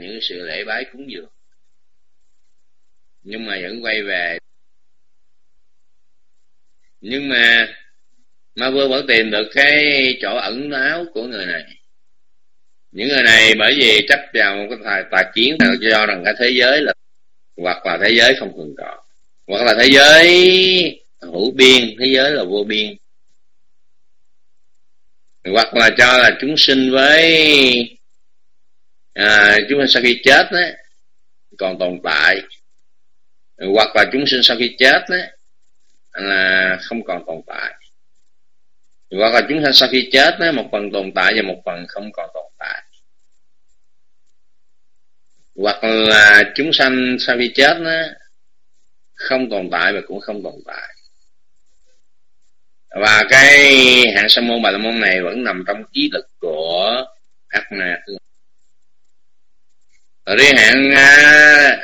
những sự lễ bái cúng dường. Nhưng mà vẫn quay về. Nhưng mà ma vương vẫn tìm được cái chỗ ẩn náu của người này. Những người này bởi vì chấp vào một cái thời tà chiến cho rằng cái thế giới là, hoặc là thế giới không thường có hoặc là thế giới hữu biên, thế giới là vô biên. Hoặc là cho là chúng sinh với à, chúng sinh sau khi chết đấy còn tồn tại. Hoặc là chúng sinh sau khi chết đấy là không còn tồn tại. Hoặc là chúng sinh sau khi chết đấy một phần tồn tại và một phần không còn tồn tại. Hoặc là chúng sanh sau khi chết đó, không tồn tại và cũng không tồn tại. Và cái hạng sa môn bà la môn này vẫn nằm trong ý lực của atma rồi riêng hạng à,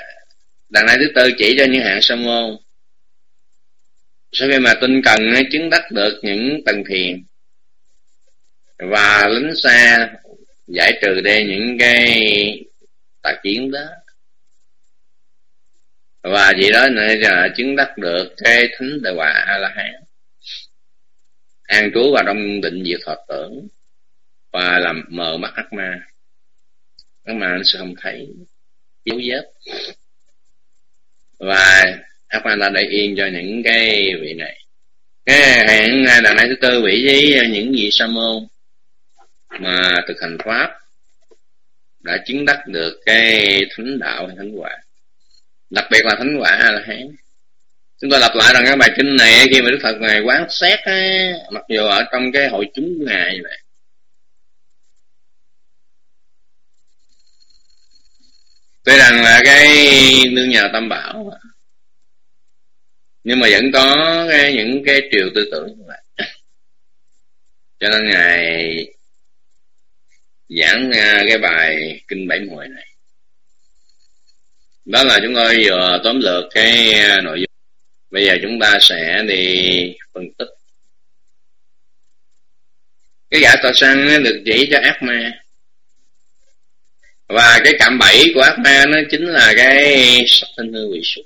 đằng này thứ tư chỉ cho những hạng sa môn. Sau khi mà tinh cần à, chứng đắc được những tầng thiền và lính xa giải trừ đi những cái tà chiến đó. Và vì đó nữa là chứng đắc được cái thánh đại quả a la hán an trú vào trong định diệt thọ tưởng và làm mờ mắt ác ma ác mà nó sẽ không thấy dấu vết. Và ác ma đã để yên cho những cái vị này. Cái hẹn đàn anh thứ tư vị với những vị sa môn mà thực hành pháp đã chứng đắc được cái thánh đạo hay thánh quả. Đặc biệt là thánh quả là hán chúng ta lặp lại rằng cái bài kinh này khi mà đức phật ngài quán xét á, mặc dù ở trong cái hội chúng của ngài vậy tuy rằng là cái nương nhờ tam bảo. Nhưng mà vẫn có cái, những cái triều tư tưởng như vậy. Cho nên ngài giảng cái bài kinh bảy muội này. Đó là chúng tôi vừa tóm lược cái nội dung. Bây giờ chúng ta sẽ đi phân tích. Cái gã tà săn được chỉ cho ác ma và cái cạm bẫy của ác ma nó chính là cái sắc thân hư vị sụp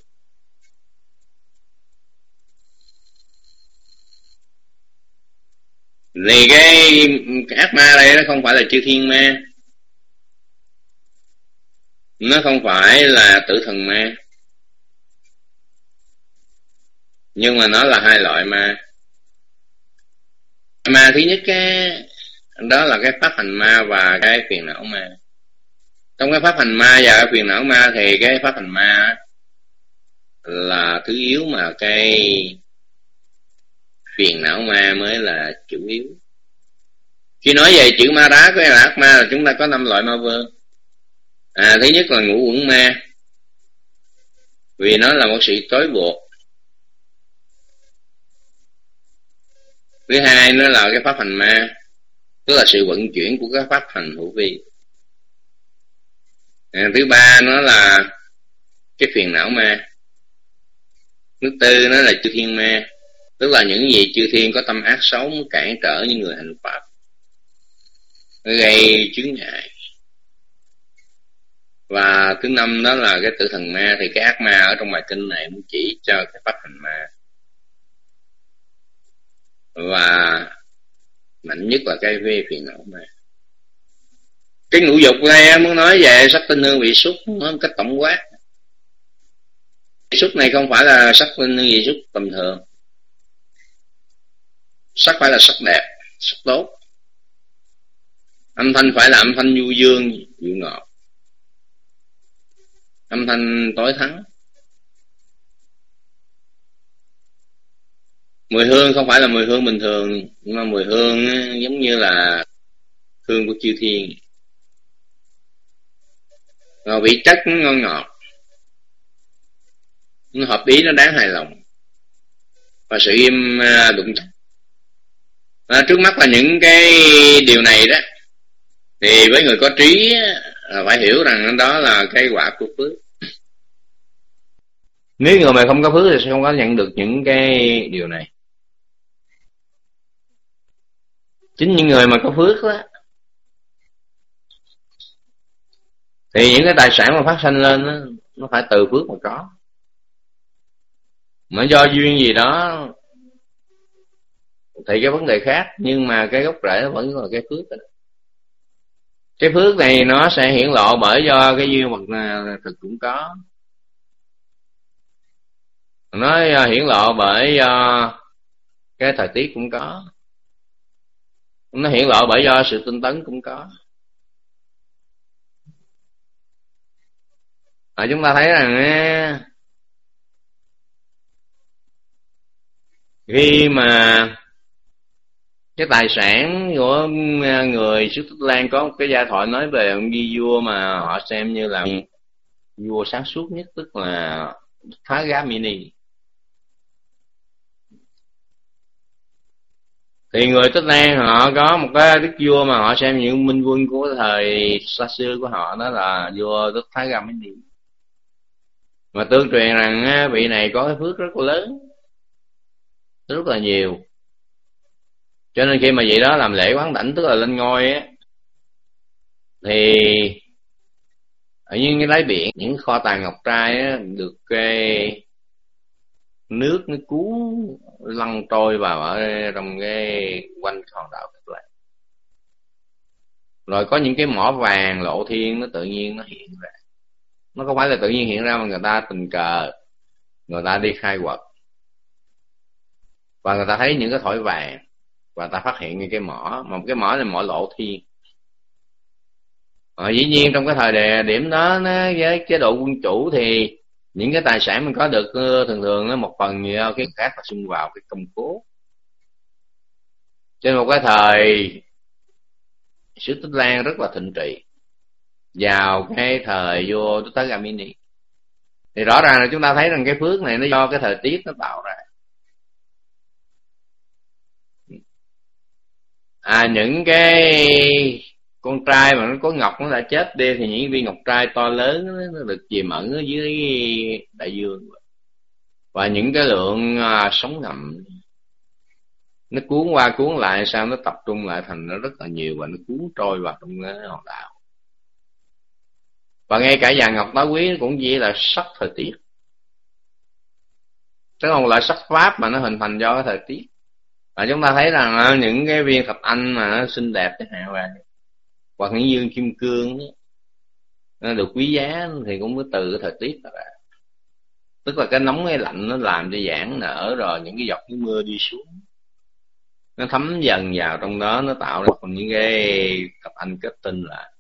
thì cái, cái ác ma đây nó không phải là chư thiên ma. Nó không phải là tử thần ma. Nhưng mà nó là hai loại ma. Ma thứ nhất cái đó là cái pháp hành ma và cái phiền não ma trong cái pháp hành ma và cái phiền não ma thì cái pháp hành ma là thứ yếu mà cái phiền não ma mới là chủ yếu. Khi nói về chữ ma đá với là ác ma là chúng ta có năm loại ma vương à, thứ nhất là ngũ quẩn ma. Vì nó là một sự tối buộc. Thứ hai nó là cái pháp hành ma tức là sự vận chuyển của các pháp hành hữu vi à, thứ ba nó là cái phiền não ma. Thứ tư nó là chư thiên ma. Tức là những gì chư thiên có tâm ác xấu muốn cản trở những người hành pháp. Gây chứng ngại. Và thứ năm đó là cái tử thần ma. Thì cái ác ma ở trong bài kinh này muốn chỉ cho cái pháp hành ma. Và mạnh nhất là cái vi phiền não ma cái ngũ dục này muốn nói về sắc tinh hương vị xúc nó một cách tổng quát. Vị xúc này không phải là sắc tinh hương vị xúc tầm thường. Sắc phải là sắc đẹp, sắc tốt. Âm thanh phải là âm thanh du dương dịu ngọt. Âm thanh tối thắng. Mùi hương không phải là mùi hương bình thường, nhưng mà mùi hương giống như là hương của chư thiên rồi vị chất ngon ngọt. Nó hợp ý nó đáng hài lòng. Và sự im à, đụng à, trước mắt là những cái điều này đó thì với người có trí là phải hiểu rằng đó là cái quả của phước. Nếu người mà không có phước thì sẽ không có nhận được những cái điều này. Chính những người mà có phước đó thì những cái tài sản mà phát sinh lên đó, nó phải từ phước mà có. Mà do duyên gì đó thì cái vấn đề khác nhưng mà cái gốc rễ vẫn là cái phước đó. cái phước này nó sẽ hiển lộ bởi do cái duyên vật thực cũng có. Nó à, hiển lộ bởi do cái thời tiết cũng có. Nó hiển lộ bởi do sự tinh tấn cũng có. À, chúng ta thấy rằng khi mà cái tài sản của à, người xứ Tích Lan có một cái gia thoại nói về ông di vua mà họ xem như là vua sáng suốt nhất tức là Phá Gá Mini thì người Tích Lan họ có một cái đức vua mà họ xem những minh quân của thời xa xưa của họ đó là vua Tức Thái Gam Mini mà tương truyền rằng vị này có cái phước rất lớn rất là nhiều. Cho nên khi mà vị đó làm lễ quán đảnh tức là lên ngôi á thì ở những cái đáy biển những kho tàng ngọc trai á, được cái nước nó cuốn lăn trôi vào ở trong cái quanh hòn đảo Cực Lạc. Rồi có những cái mỏ vàng lộ thiên nó tự nhiên nó hiện ra nó không phải là tự nhiên hiện ra mà người ta tình cờ người ta đi khai quật. Và người ta thấy những cái thỏi vàng và ta phát hiện những cái mỏ một cái mỏ này mỏ lộ thiên. À, dĩ nhiên trong cái thời đề, điểm đó nó, với chế độ quân chủ thì những cái tài sản mình có được ờ, thường thường nó một phần do cái khác là xung vào cái công cố. Trên một cái thời sứ tích lan rất là thịnh trị vào cái thời vua Tutagamini thì rõ ràng là chúng ta thấy rằng cái phước này nó do cái thời tiết nó tạo ra. À những cái con trai mà nó có ngọc nó đã chết đi thì những viên ngọc trai to lớn nó được chìm ẩn ở dưới đại dương. Và những cái lượng à, sóng ngầm nó cuốn qua cuốn lại sao nó tập trung lại thành nó rất là nhiều và nó cuốn trôi vào trong cái hòn đảo và ngay cả vàng ngọc đá quý cũng chỉ là sắc thời tiết. Chứ không loại sắc pháp mà nó hình thành do cái thời tiết. Và chúng ta thấy rằng những cái viên thập anh mà nó xinh đẹp chẳng hạn là hoặc những dương kim cương nó được quý giá thì cũng từ cái thời tiết đó ra. Tức là cái nóng cái lạnh nó làm cho giãn nở rồi những cái giọt nước mưa đi xuống. Nó thấm dần vào trong đó, nó tạo ra những cái thập anh kết tinh lại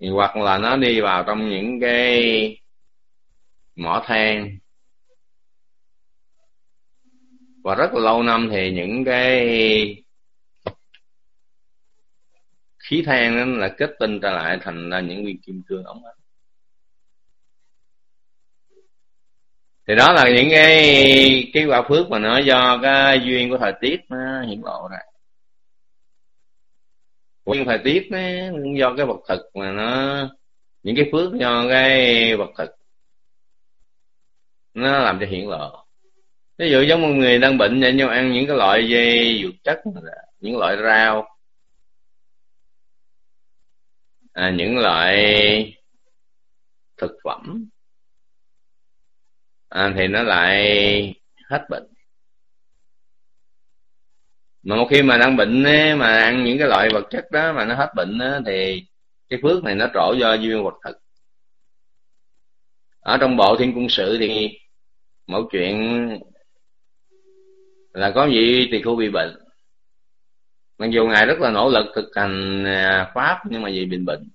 hoặc là nó đi vào trong những cái mỏ than. Và rất là lâu năm thì những cái khí than nó là kết tinh trở lại thành ra những viên kim cương ống ánh thì đó là những cái cái quả phước mà nó do cái duyên của thời tiết nó hiển lộ ra nguyên thời tiết nó cũng do cái vật thực mà nó những cái phước do cái vật thực nó làm cho hiện lộ. Ví dụ giống một người đang bệnh vậy nhưng ăn những cái loại dây dược chất những loại rau. À, những loại thực phẩm. À, thì nó lại hết bệnh mà một khi mà đang bệnh ấy, mà ăn những cái loại vật chất đó mà nó hết bệnh ấy, thì cái phước này nó trổ do duyên vật thực ở trong bộ thiên cung sự thì mẫu chuyện là có vị tỳ khu bị bệnh. Mặc dù ngài rất là nỗ lực thực hành à, pháp nhưng mà vì bị bệnh.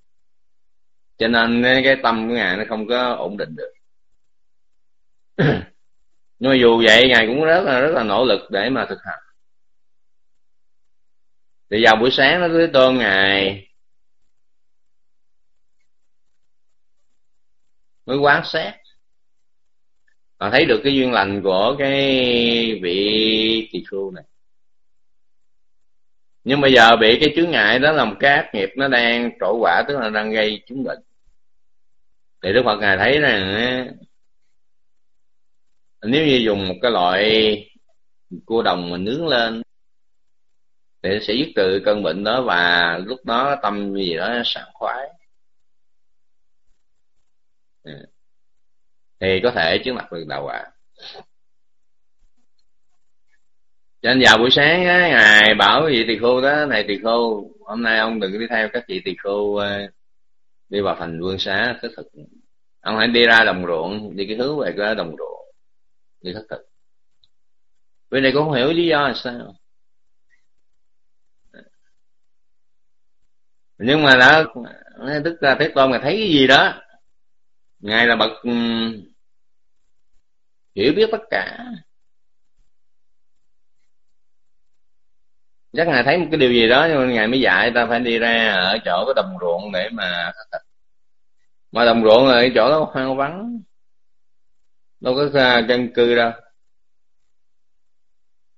Cho nên cái tâm của ngài nó không có ổn định được. Nhưng mà dù vậy ngài cũng rất là rất là nỗ lực để mà thực hành thì vào buổi sáng nó cứ tôn ngài mới quán xét. Và thấy được cái duyên lành của cái vị tỳ khưu này. Nhưng bây giờ bị cái chướng ngại đó là một cái ác nghiệp nó đang trổ quả, tức là đang gây chứng bệnh. Thì đức phật ngài thấy rằng nếu như dùng một cái loại cua đồng mà nướng lên thì sẽ dứt trừ cơn bệnh đó và lúc đó tâm gì đó sảng khoái. Ừ. Thì có thể chứng mặt được đạo quả. Cho nên vào buổi sáng á, ngài bảo vị tỳ khô đó, này tỳ khô hôm nay ông đừng đi theo các chị tỳ khô ờ, đi vào thành vương xá khất thực. Ông hãy đi ra đồng ruộng, đi cái hướng về cái đồng ruộng, đi thất thực. Bên này cũng không hiểu lý do là sao. Nhưng mà đã tức là thế tôn là thấy cái gì đó ngài là bậc hiểu biết tất cả. Chắc ngài thấy một cái điều gì đó nhưng mà ngài mới dạy ta phải đi ra ở chỗ cái đồng ruộng để mà mà đồng ruộng ở chỗ đó hoang vắng. Đâu có à, dân cư đâu.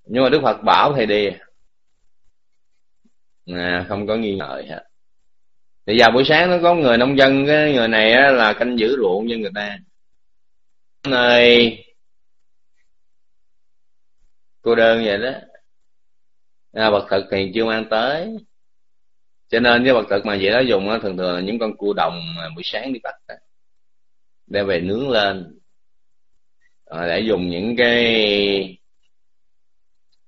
Nhưng mà đức phật bảo thì đi. À, không có nghi ngờ hết thì vào buổi sáng nó có người nông dân cái người này á, là canh giữ ruộng cho người ta. Nơi cô đơn vậy đó. À, bậc thực thì chưa mang tới. Cho nên cái bậc thực mà vậy đó dùng đó, thường thường là những con cua đồng mà buổi sáng đi bắt đó, đem về nướng lên. À, để dùng những cái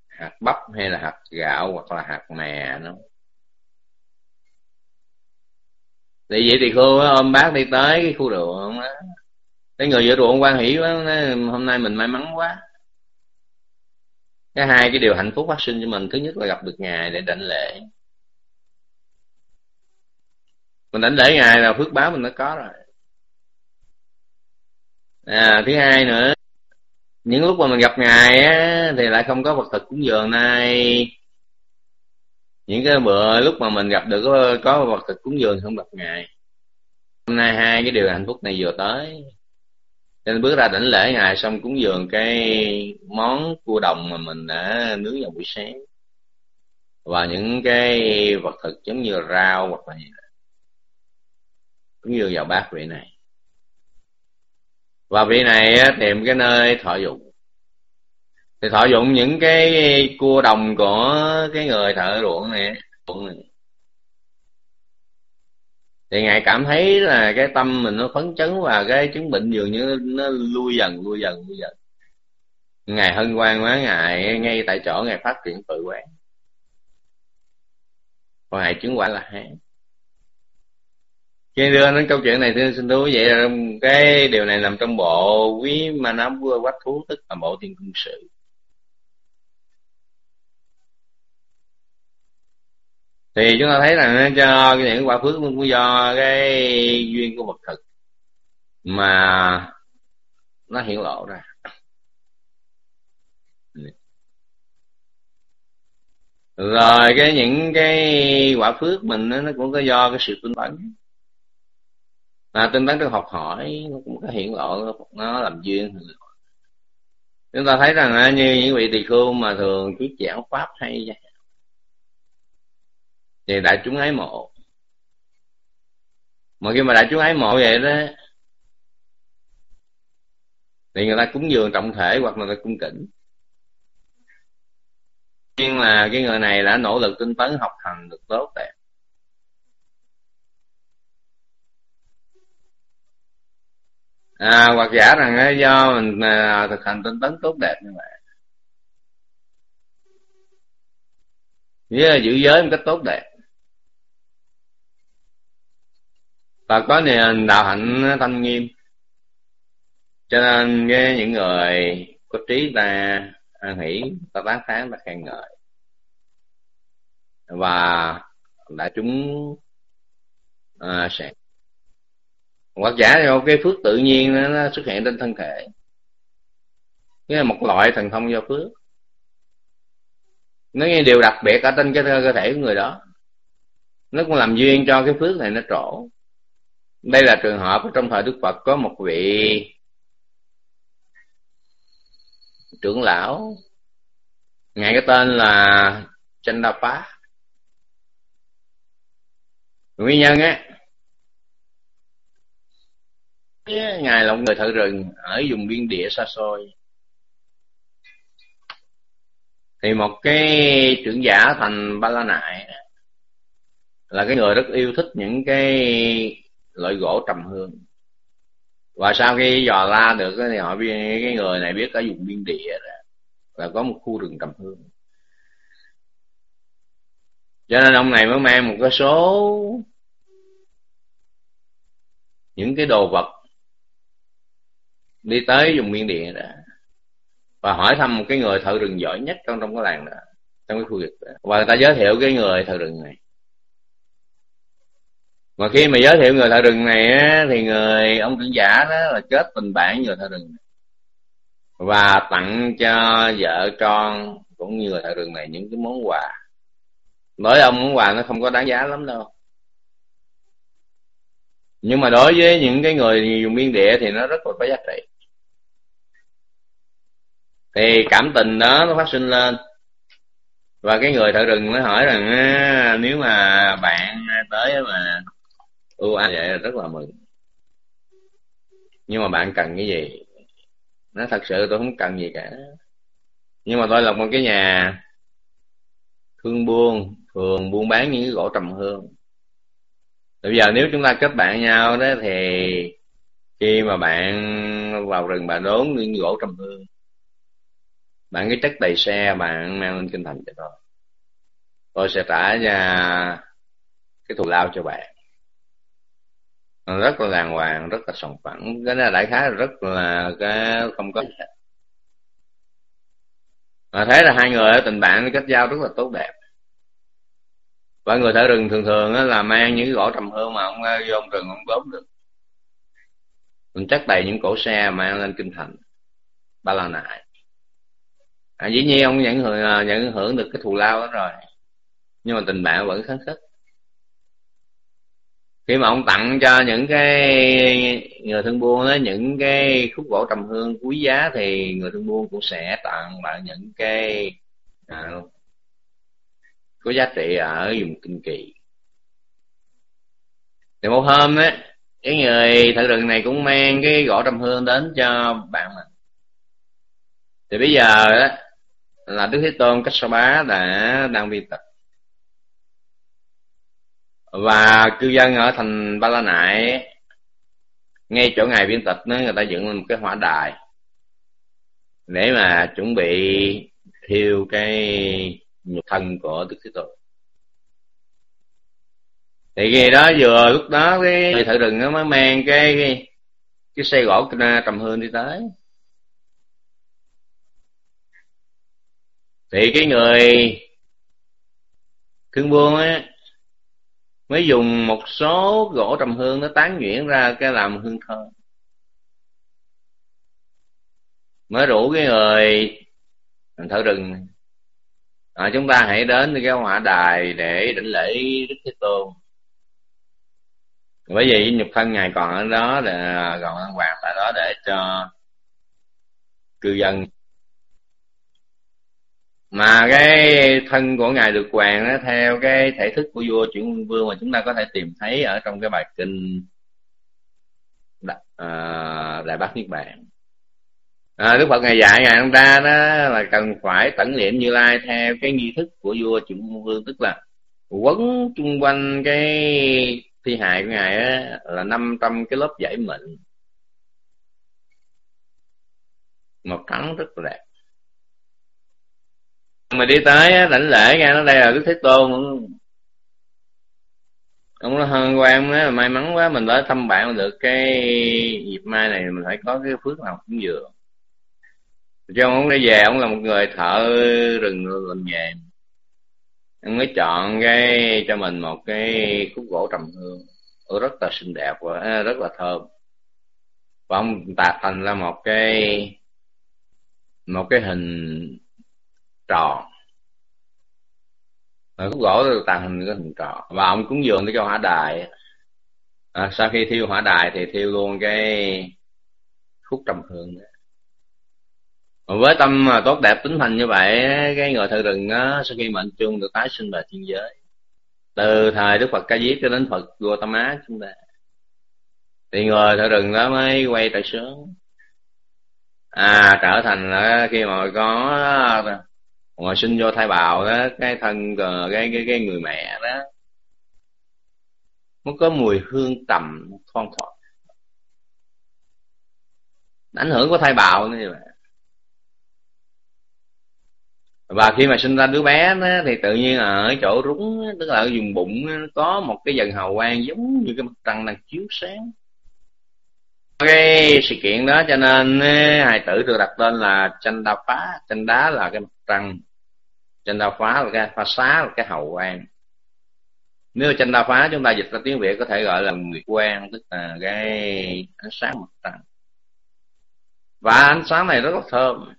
hạt bắp hay là hạt gạo hoặc là hạt mè nó. Thì vậy thì cô ôm bác đi tới cái khu ruộng đó cái người vợ ruộng quan hỷ quá nói, hôm nay mình may mắn quá. Cái hai cái điều hạnh phúc phát sinh cho mình thứ nhất là gặp được ngài để đảnh lễ. Mình đảnh lễ ngài là phước báo mình đã có rồi. À, thứ hai nữa những lúc mà mình gặp ngài á thì lại không có vật thực cúng dường này những cái bữa lúc mà mình gặp được có, có vật thực cúng dường không gặp ngài. Hôm nay hai cái điều hạnh phúc này vừa tới. Nên bước ra đảnh lễ ngài xong cúng dường cái món cua đồng mà mình đã nướng vào buổi sáng. Và những cái vật thực giống như rau hoặc là gì đó. cúng dường vào bát vị này. Và vị này tìm cái nơi thọ dụng thì thọ dụng những cái cua đồng của cái người thợ ruộng này, ruộng này. Thì ngài cảm thấy là cái tâm mình nó phấn chấn và cái chứng bệnh dường như nó lui dần lui dần lui dần. Ngài hân hoan quá ngài ngay tại chỗ ngài phát triển tự quán. Và ngài chứng quả là hán khi đưa đến câu chuyện này thì xin thú vậy là cái điều này nằm trong bộ quý ma nam vua quách thú tức là bộ thiên cung sự. Thì chúng ta thấy rằng cho những quả phước cũng do cái duyên của vật thực mà nó hiện lộ ra. Rồi cái những cái quả phước mình nó cũng có do cái sự tinh tấn. Là tinh tấn được học hỏi, nó cũng có hiện lộ, nó làm duyên. Chúng ta thấy rằng như những vị tỳ khưu mà thường thuyết giảng pháp hay thì đại chúng ái mộ. Mà khi mà đại chúng ái mộ vậy đó thì người ta cúng dường trọng thể hoặc là người ta cung kính. Nhưng là cái người này đã nỗ lực tinh tấn học hành được tốt đẹp. À, hoặc giả rằng do mình à, thực hành tinh tấn tốt đẹp như vậy. Nghĩa là giữ giới một cách tốt đẹp. Và có nền đạo hạnh thanh nghiêm. Cho nên cái những người có trí ta an hỷ ta tán thán ta khen ngợi. Và đã chúng à, sẽ. Hoặc giả do cái phước tự nhiên nó, nó xuất hiện trên thân thể. Nghĩa là một loại thần thông do phước. Nó nghe điều đặc biệt ở trên cái cơ thể của người đó. Nó cũng làm duyên cho cái phước này nó trổ đây là trường hợp trong thời đức phật có một vị trưởng lão. Ngài cái tên là Chandapa nguyên nhân á, ngài là một người thợ rừng ở vùng biên địa xa xôi. Thì một cái trưởng giả thành ba la nại là cái người rất yêu thích những cái loại gỗ trầm hương. Và sau khi dò la được thì họ biết cái người này biết ở vùng biên địa rồi là có một khu rừng trầm hương. Cho nên ông này mới mang một cái số những cái đồ vật đi tới vùng miên địa đó, và hỏi thăm một cái người thợ rừng giỏi nhất trong trong cái làng đó, trong cái khu vực đó. Và người ta giới thiệu cái người thợ rừng này mà khi mà giới thiệu người thợ rừng này á, thì người ông trưởng giả đó là kết tình bạn người thợ rừng này. và tặng cho vợ con cũng như người thợ rừng này những cái món quà. Đối ông món quà nó không có đáng giá lắm đâu. Nhưng mà đối với những cái người dùng biên địa thì nó rất là có giá trị. Thì cảm tình đó nó phát sinh lên. Và cái người thợ rừng mới hỏi rằng nếu mà bạn tới mà ưu anh vậy là rất là mừng. Nhưng mà bạn cần cái gì? Nó thật sự tôi không cần gì cả. Nhưng mà tôi là một cái nhà thương buôn, thường buôn bán những cái gỗ trầm hương. Bây giờ nếu chúng ta kết bạn nhau đó thì khi mà bạn vào rừng bạn đốn những gỗ trầm hương, bạn cái chất đầy xe bạn mang lên kinh thành cho tôi. Tôi sẽ trả ra cái thù lao cho bạn rất là đàng hoàng rất là sòng phẳng. Cái đó đại khái là rất là cái không có mà thấy là hai người tình bạn kết giao rất là tốt đẹp. Và người thợ rừng thường thường là mang những cái gỗ trầm hương mà ông vô ông rừng không đốn được. Mình chắc đầy những cổ xe mang lên kinh thành. Ba la nại. À, dĩ nhiên ông nhận hưởng à, nhận hưởng được cái thù lao đó rồi. Nhưng mà tình bạn vẫn kháng khích khi mà ông tặng cho những cái người thương buôn đó những cái khúc gỗ trầm hương quý giá thì người thương buôn cũng sẽ tặng lại những cái à, có giá trị ở vùng kinh kỳ. Thì một hôm á cái người thợ rừng này cũng mang cái gỗ trầm hương đến cho bạn mình. Thì bây giờ đó là đức thế tôn cách sa bá đã đang vi tịch và cư dân ở thành ba la nại ngay chỗ ngày biên tịch đó người ta dựng lên một cái hỏa đài để mà chuẩn bị thiêu cái nhục thân của đức thế tôn. Thì khi đó vừa lúc đó cái người thợ rừng nó mới mang cái cái, cái xe gỗ trầm hương đi tới. Thì cái người thương buôn á mới dùng một số gỗ trầm hương nó tán nhuyễn ra cái làm hương thơm. Mới rủ cái người thợ rừng à, chúng ta hãy đến cái hỏa đài để đỉnh lễ đức thế tôn. Bởi vì nhục thân ngài còn ở đó là còn ăn hoàng tại đó để cho cư dân mà cái thân của ngài được hoàng đó theo cái thể thức của vua chuyển vương mà chúng ta có thể tìm thấy ở trong cái bài kinh đại, à, đại bác niết bàn. À, đức phật ngài dạy ngài ông ta đó là cần phải tẩn niệm như lai theo cái nghi thức của vua chuyển vương tức là quấn chung quanh cái thi hài của ngài á, là 500 cái lớp giải mịn màu trắng rất là đẹp mà đi tới lãnh lễ ra, nó đây là đức thế tôn. Ông nó hơn quan á may mắn quá, mình tới thăm bạn được cái dịp mai này, mình phải có cái phước nào cũng vừa cho ông đi về, ông là một người thợ rừng làm nghề. Ông mới chọn cái, cho mình một cái khúc gỗ trầm hương. Rất là xinh đẹp và à, rất là thơm. Và ông tạc thành ra một cái một cái hình tròn. Rồi khúc gỗ tàn hình cái hình tròn. Và ông cúng dường cho hỏa đài. À, sau khi thiêu hỏa đài thì thiêu luôn cái khúc trầm hương với tâm tốt đẹp tính thành như vậy cái người thợ rừng đó sau khi mệnh chung được tái sinh về thiên giới. Từ thời đức phật ca diếp cho đến phật gautama chúng ta. Thì người thợ rừng đó mới quay trở sướng. À trở thành khi mà có ngồi sinh vô thai bào đó cái thân ờ, cái cái cái người mẹ đó. Nó có mùi hương trầm thoang thoảng. Ảnh hưởng của thai bào như vậy và khi mà sinh ra đứa bé đó, thì tự nhiên ở chỗ rúng tức là ở vùng bụng có một cái dần hào quang giống như cái mặt trăng đang chiếu sáng. Cái sự kiện đó cho nên hài tử được đặt tên là tranh đa phá. Tranh đá là cái mặt trăng chanh đa phá là cái pha xá là cái hậu quan. Nếu chanh đa phá chúng ta dịch ra tiếng việt có thể gọi là nguyệt quan tức là cái ánh sáng mặt trăng và ánh sáng này rất là thơm.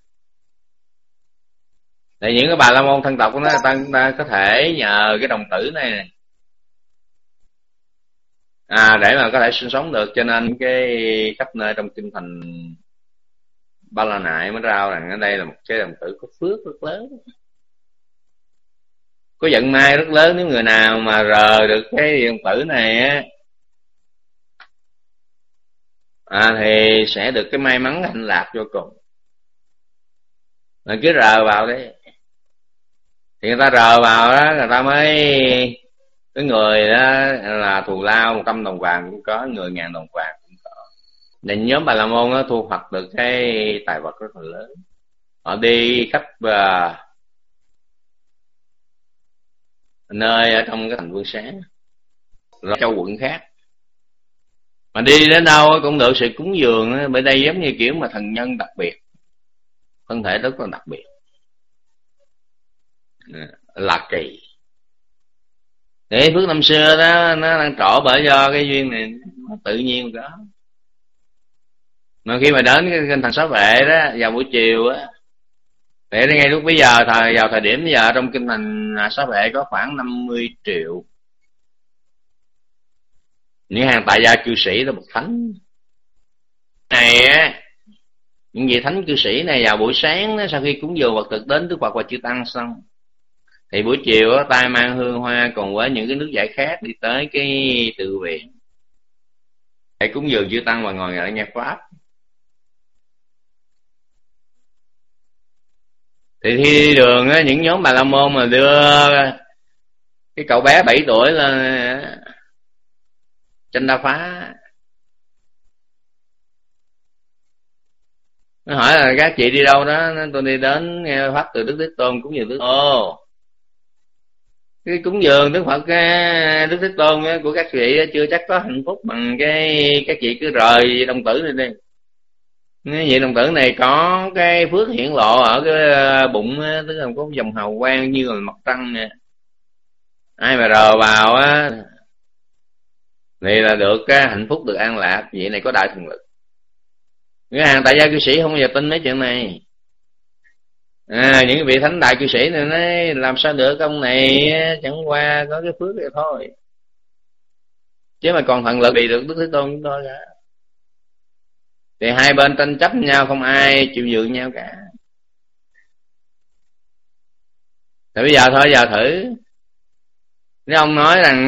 Thì những cái bà la môn thân tộc của nó ta, ta có thể nhờ cái đồng tử này, này. À để mà có thể sinh sống được cho nên cái khắp nơi trong kinh thành ba la nại mới rao rằng ở đây là một cái đồng tử có phước rất lớn có vận may rất lớn nếu người nào mà rờ được cái điện tử này á. À, thì sẽ được cái may mắn hạnh lạc vô cùng. Mình cứ rờ vào đấy thì người ta rờ vào đó người ta mới cái người đó là thù lao một trăm đồng vàng cũng có người ngàn đồng vàng cũng có. Nên nhóm bà la môn thu hoạch được cái tài vật rất là lớn. Họ đi khắp uh, nơi ở trong cái thành vương sáng rồi châu quận khác. Mà đi đến đâu cũng được sự cúng dường bởi đây giống như kiểu mà thần nhân đặc biệt. Thân thể rất là đặc biệt. À, là kỳ. Để phước năm xưa đó, nó đang trổ bởi do cái duyên này, nó tự nhiên có. Mà khi mà đến cái kinh thành sáu vệ đó, vào buổi chiều á để ngay lúc bây giờ thời vào thời điểm bây giờ trong kinh thành à, sáu vệ có khoảng 50 triệu. Những hàng tại gia cư sĩ là một thánh. Này á những vị thánh cư sĩ này vào buổi sáng đó, sau khi cúng dường vật thực đến đức phật và chư tăng xong. Thì buổi chiều tay mang hương hoa cùng với những cái nước giải khác đi tới cái tự viện. Để cúng dường chư tăng và ngồi lại nghe pháp. Thì đi đường á những nhóm bà la môn mà đưa cái cậu bé 7 tuổi là tranh đa phá. Nó hỏi là các chị đi đâu đó? Tôi đi đến nghe pháp từ đức thế tôn cũng như đức ồ. Cái cúng dường đức phật đức thế tôn của các vị chưa chắc có hạnh phúc bằng cái các chị cứ rời đồng tử này đi vậy đồng tử này có cái phước hiển lộ ở cái ờ, bụng bụng tức là có dòng hào quang như là mặt trăng nè. Ai mà rờ vào á thì là được cái hạnh phúc được an lạc. Vậy này có đại thần lực. Cái hàng tại gia cư sĩ không bao giờ tin mấy chuyện này. À, những vị thánh đại cư sĩ này nói làm sao được ông này chẳng qua có cái phước vậy thôi. Chứ mà còn thần lực bị được đức thế tôn chúng tôi cả thì hai bên tranh chấp nhau không ai chịu nhượng nhau cả. Thì bây giờ thôi, giờ thử. Nếu ông nói rằng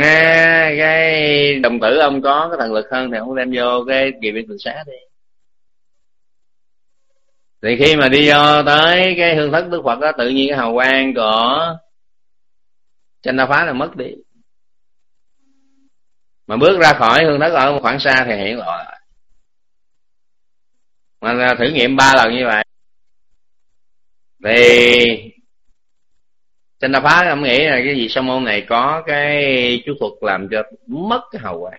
cái đồng tử ông có cái thần lực hơn thì ông đem vô cái kỳ viên tự xá đi. Thì khi mà đi vô tới cái hương thất đức phật đó tự nhiên cái hào quang của chanh đa phá là mất đi. Mà bước ra khỏi hương thất ở một khoảng xa thì hiện lộ mà thử nghiệm ba lần như vậy. Thì trên đa phá ông nghĩ là cái gì sa môn này có cái chú thuật làm cho mất cái hậu quả?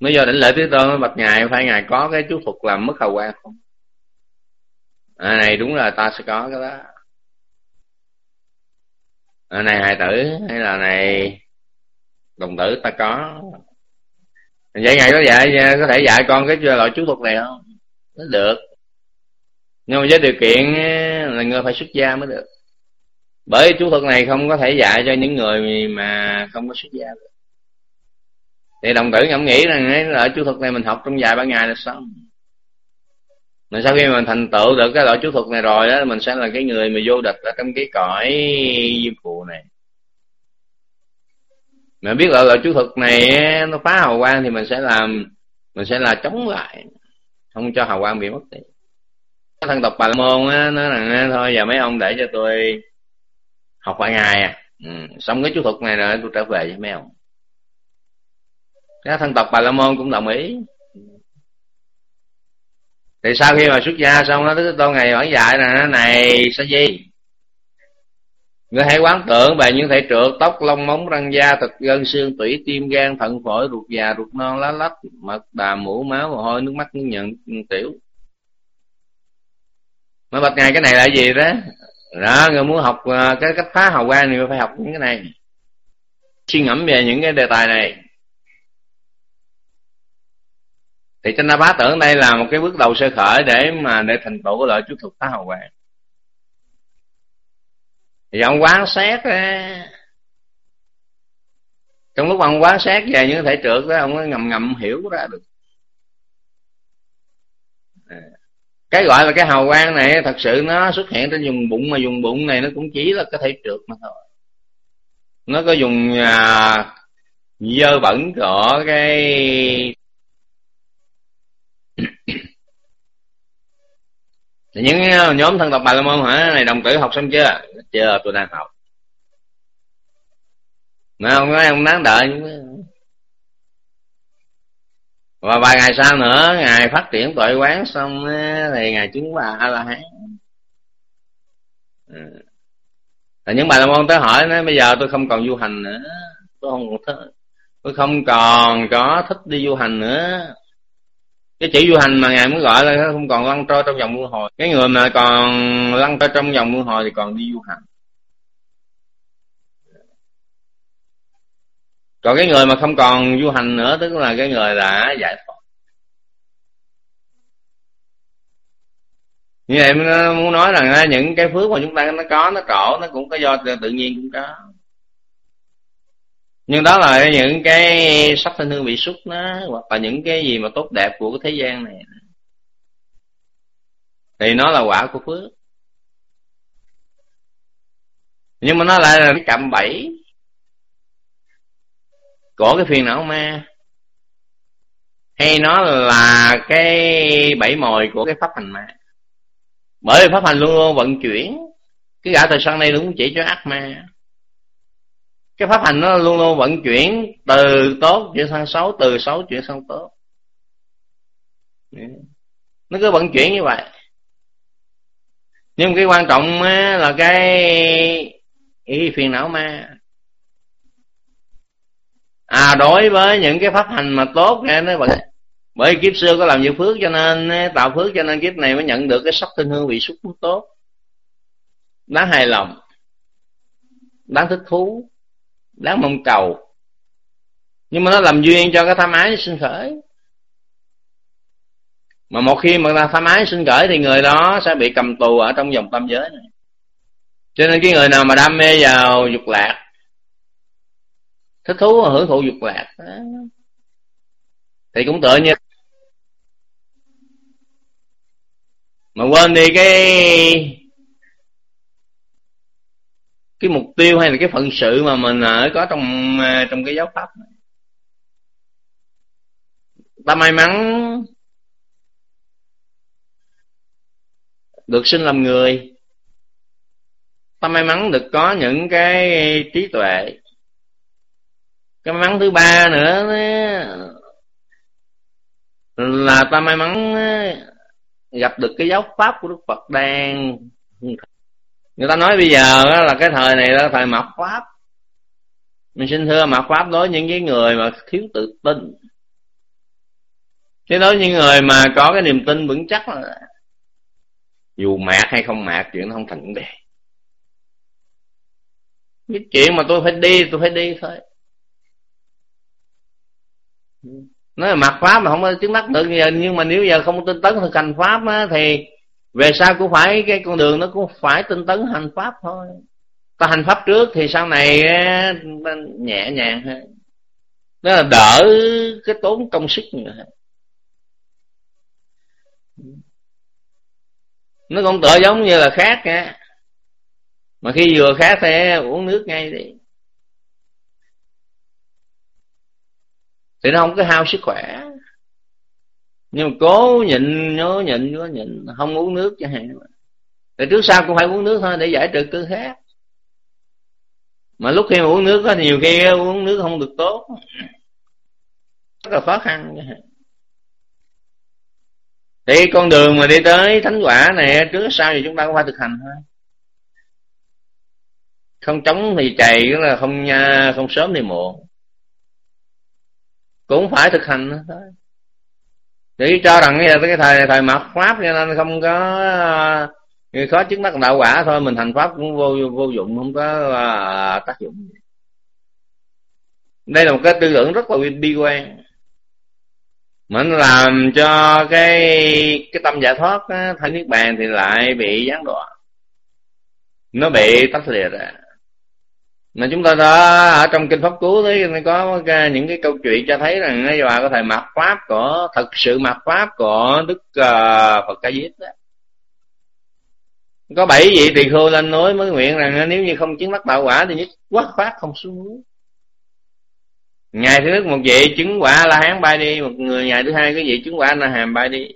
mới do đỉnh lễ tứ tôn bạch ngài phải ngài có cái chú thuật làm mất hậu quả không? À, này đúng là ta sẽ có cái đó. À, này hài tử hay là này đồng tử ta có. Vậy ngài có dạy có thể dạy con cái loại chú thuật này không? Nó được. Nhưng mà với điều kiện là người phải xuất gia mới được. Bởi chú thuật này không có thể dạy cho những người mà không có xuất gia được. Thì đồng tử ngẫm nghĩ rằng ở chú thuật này mình học trong vài ba ngày là xong. Mình sau khi mình thành tựu được cái loại chú thuật này rồi đó mình sẽ là cái người mà vô địch ở trong cái cõi diêm phù này. Mình biết là loại chú thuật này nó phá hào quang thì mình sẽ làm, mình sẽ là chống lại không cho hào quang bị mất đi thân tộc bà la môn á nói rằng thôi, giờ mấy ông để cho tôi học vài ngày à. Ừ. xong cái chú thuật này rồi, tôi trở về với mấy ông. Cái thân tộc bà la môn cũng đồng ý. Thì sau khi mà xuất gia xong nó tới tôn ngày vẫn dạy là, này sa di? Người hãy quán tưởng về những thể trượt, tóc, lông, móng, răng da, thịt gân, xương, tủy, tim, gan, thận, phổi, ruột già, ruột non, lá lách, mật, đà, mũ, máu, mồ hôi, nước mắt, nước nhận tiểu. Mà bạch ngài cái này là gì đó? Đó người muốn học à, cái cách phá hào quang thì phải học những cái này. Suy ngẫm về những cái đề tài này. Thì trên bá tưởng đây là một cái bước đầu sơ khởi để mà để thành tựu cái lợi chú thuật phá hào quang thì ông quán xét á. Trong lúc ông quán xét về những thể trượt đó ông mới ngầm ngầm hiểu ra được. À, cái gọi là cái hào quang này thật sự nó xuất hiện trên vùng bụng mà vùng bụng này nó cũng chỉ là cái thể trượt mà thôi. Nó có dùng à, dơ bẩn của cái những nhóm thân tộc bà la môn hả? Này đồng tử học xong chưa? Chưa tôi đang học. Mà ông nói ông đáng đợi. Và vài ngày sau nữa ngài phát triển tội quán xong thì ngài chứng bà a la hán là ừ. những bà la môn tới hỏi nói, bây giờ tôi không còn du hành nữa. Tôi không tôi không còn có thích đi du hành nữa cái chỉ du hành mà ngài muốn gọi là không còn lăn trôi trong vòng luân hồi. Cái người mà còn lăn trôi trong vòng luân hồi thì còn đi du hành. Còn cái người mà không còn du hành nữa, tức là cái người đã giải thoát. Như vậy muốn nói rằng những cái phước mà chúng ta nó có, nó trổ, nó cũng có do tự nhiên cũng có nhưng đó là những cái sắc thân hương vị xúc nó hoặc là những cái gì mà tốt đẹp của cái thế gian này. Thì nó là quả của phước. Nhưng mà nó lại là cái cạm bẫy của cái phiền não ma. Hay nó là cái bẫy mồi của cái pháp hành ma. Bởi vì pháp hành luôn luôn vận chuyển. Cái gã thời sân này luôn chỉ cho ác ma cái pháp hành nó luôn luôn vận chuyển từ tốt chuyển sang xấu, từ xấu chuyển sang tốt. Nó cứ vận chuyển như vậy. Nhưng cái quan trọng là cái ý phiền não ma. À đối với những cái pháp hành mà tốt nghe nó vậy bởi kiếp xưa có làm nhiều phước cho nên tạo phước cho nên kiếp này mới nhận được cái sắc tinh hương vị xúc tốt. Đáng hài lòng. Đáng thích thú đáng mong cầu nhưng mà nó làm duyên cho cái tham ái sinh khởi mà một khi mà tham ái sinh khởi thì người đó sẽ bị cầm tù ở trong vòng tam giới này cho nên cái người nào mà đam mê vào dục lạc, thích thú, hưởng thụ dục lạc, đó. thì cũng tựa như mà quên đi cái cái mục tiêu hay là cái phận sự mà mình ở có trong à, trong cái giáo pháp này. ta may mắn được sinh làm người ta may mắn được có những cái trí tuệ cái may mắn thứ ba nữa, là ta may mắn à, gặp được cái giáo pháp của đức phật đang người ta nói bây giờ là cái thời này là thời mạt pháp. Mình xin thưa mạt pháp đối với những cái người mà thiếu tự tin. Chứ đối với những người mà có cái niềm tin vững chắc là dù mạt hay không mạt chuyện nó không thành vấn đề. Cái chuyện mà tôi phải đi tôi phải đi thôi. Nói là mặt pháp mà không có chứng đắc được nhưng mà nếu giờ không tin tấn thực hành pháp á, thì về sau cũng phải, cái con đường nó cũng phải tinh tấn hành pháp thôi. Ta hành pháp trước thì sau này nhẹ nhàng hơn. Nó là đỡ cái tốn công sức nữa. Nó cũng tựa giống như là khác nha mà khi vừa khát thì uống nước ngay đi. Thì nó không có hao sức khỏe nhưng mà cố nhịn, nhớ nhịn nhớ nhịn, không uống nước chẳng hạn. Thì trước sau cũng phải uống nước thôi, để giải trừ cơn khát. Mà lúc khi mà uống nước có nhiều khi uống nước không được tốt. Rất là khó khăn thì con đường mà đi tới thánh quả này, trước sau thì chúng ta cũng phải thực hành thôi. Không chống thì chạy là không nha, không sớm thì muộn. Cũng phải thực hành thôi chỉ cho rằng cái thời thời mạt pháp cho nên không có người khó chứng đắc đạo quả thôi. Mình thành pháp cũng vô vô dụng không có uh, tác dụng đây là một cái tư tưởng rất là bi quan. Mà nó làm cho cái cái tâm giải thoát thay niết bàn thì lại bị gián đoạn. Nó bị tách liệt ra mà chúng ta đã ở trong kinh pháp cứu thấy có những cái câu chuyện cho thấy rằng cái bà có thể mặc pháp của thật sự mặc pháp của đức uh, phật ca diếp đó. Có bảy vị tỳ khưu lên núi mới nguyện rằng nếu như không chứng mắt đạo quả thì nhất quát phát không xuống núi. Ngày thứ nhất một vị chứng quả la hán bay đi một người ngày thứ hai cái vị chứng quả na hàm bay đi.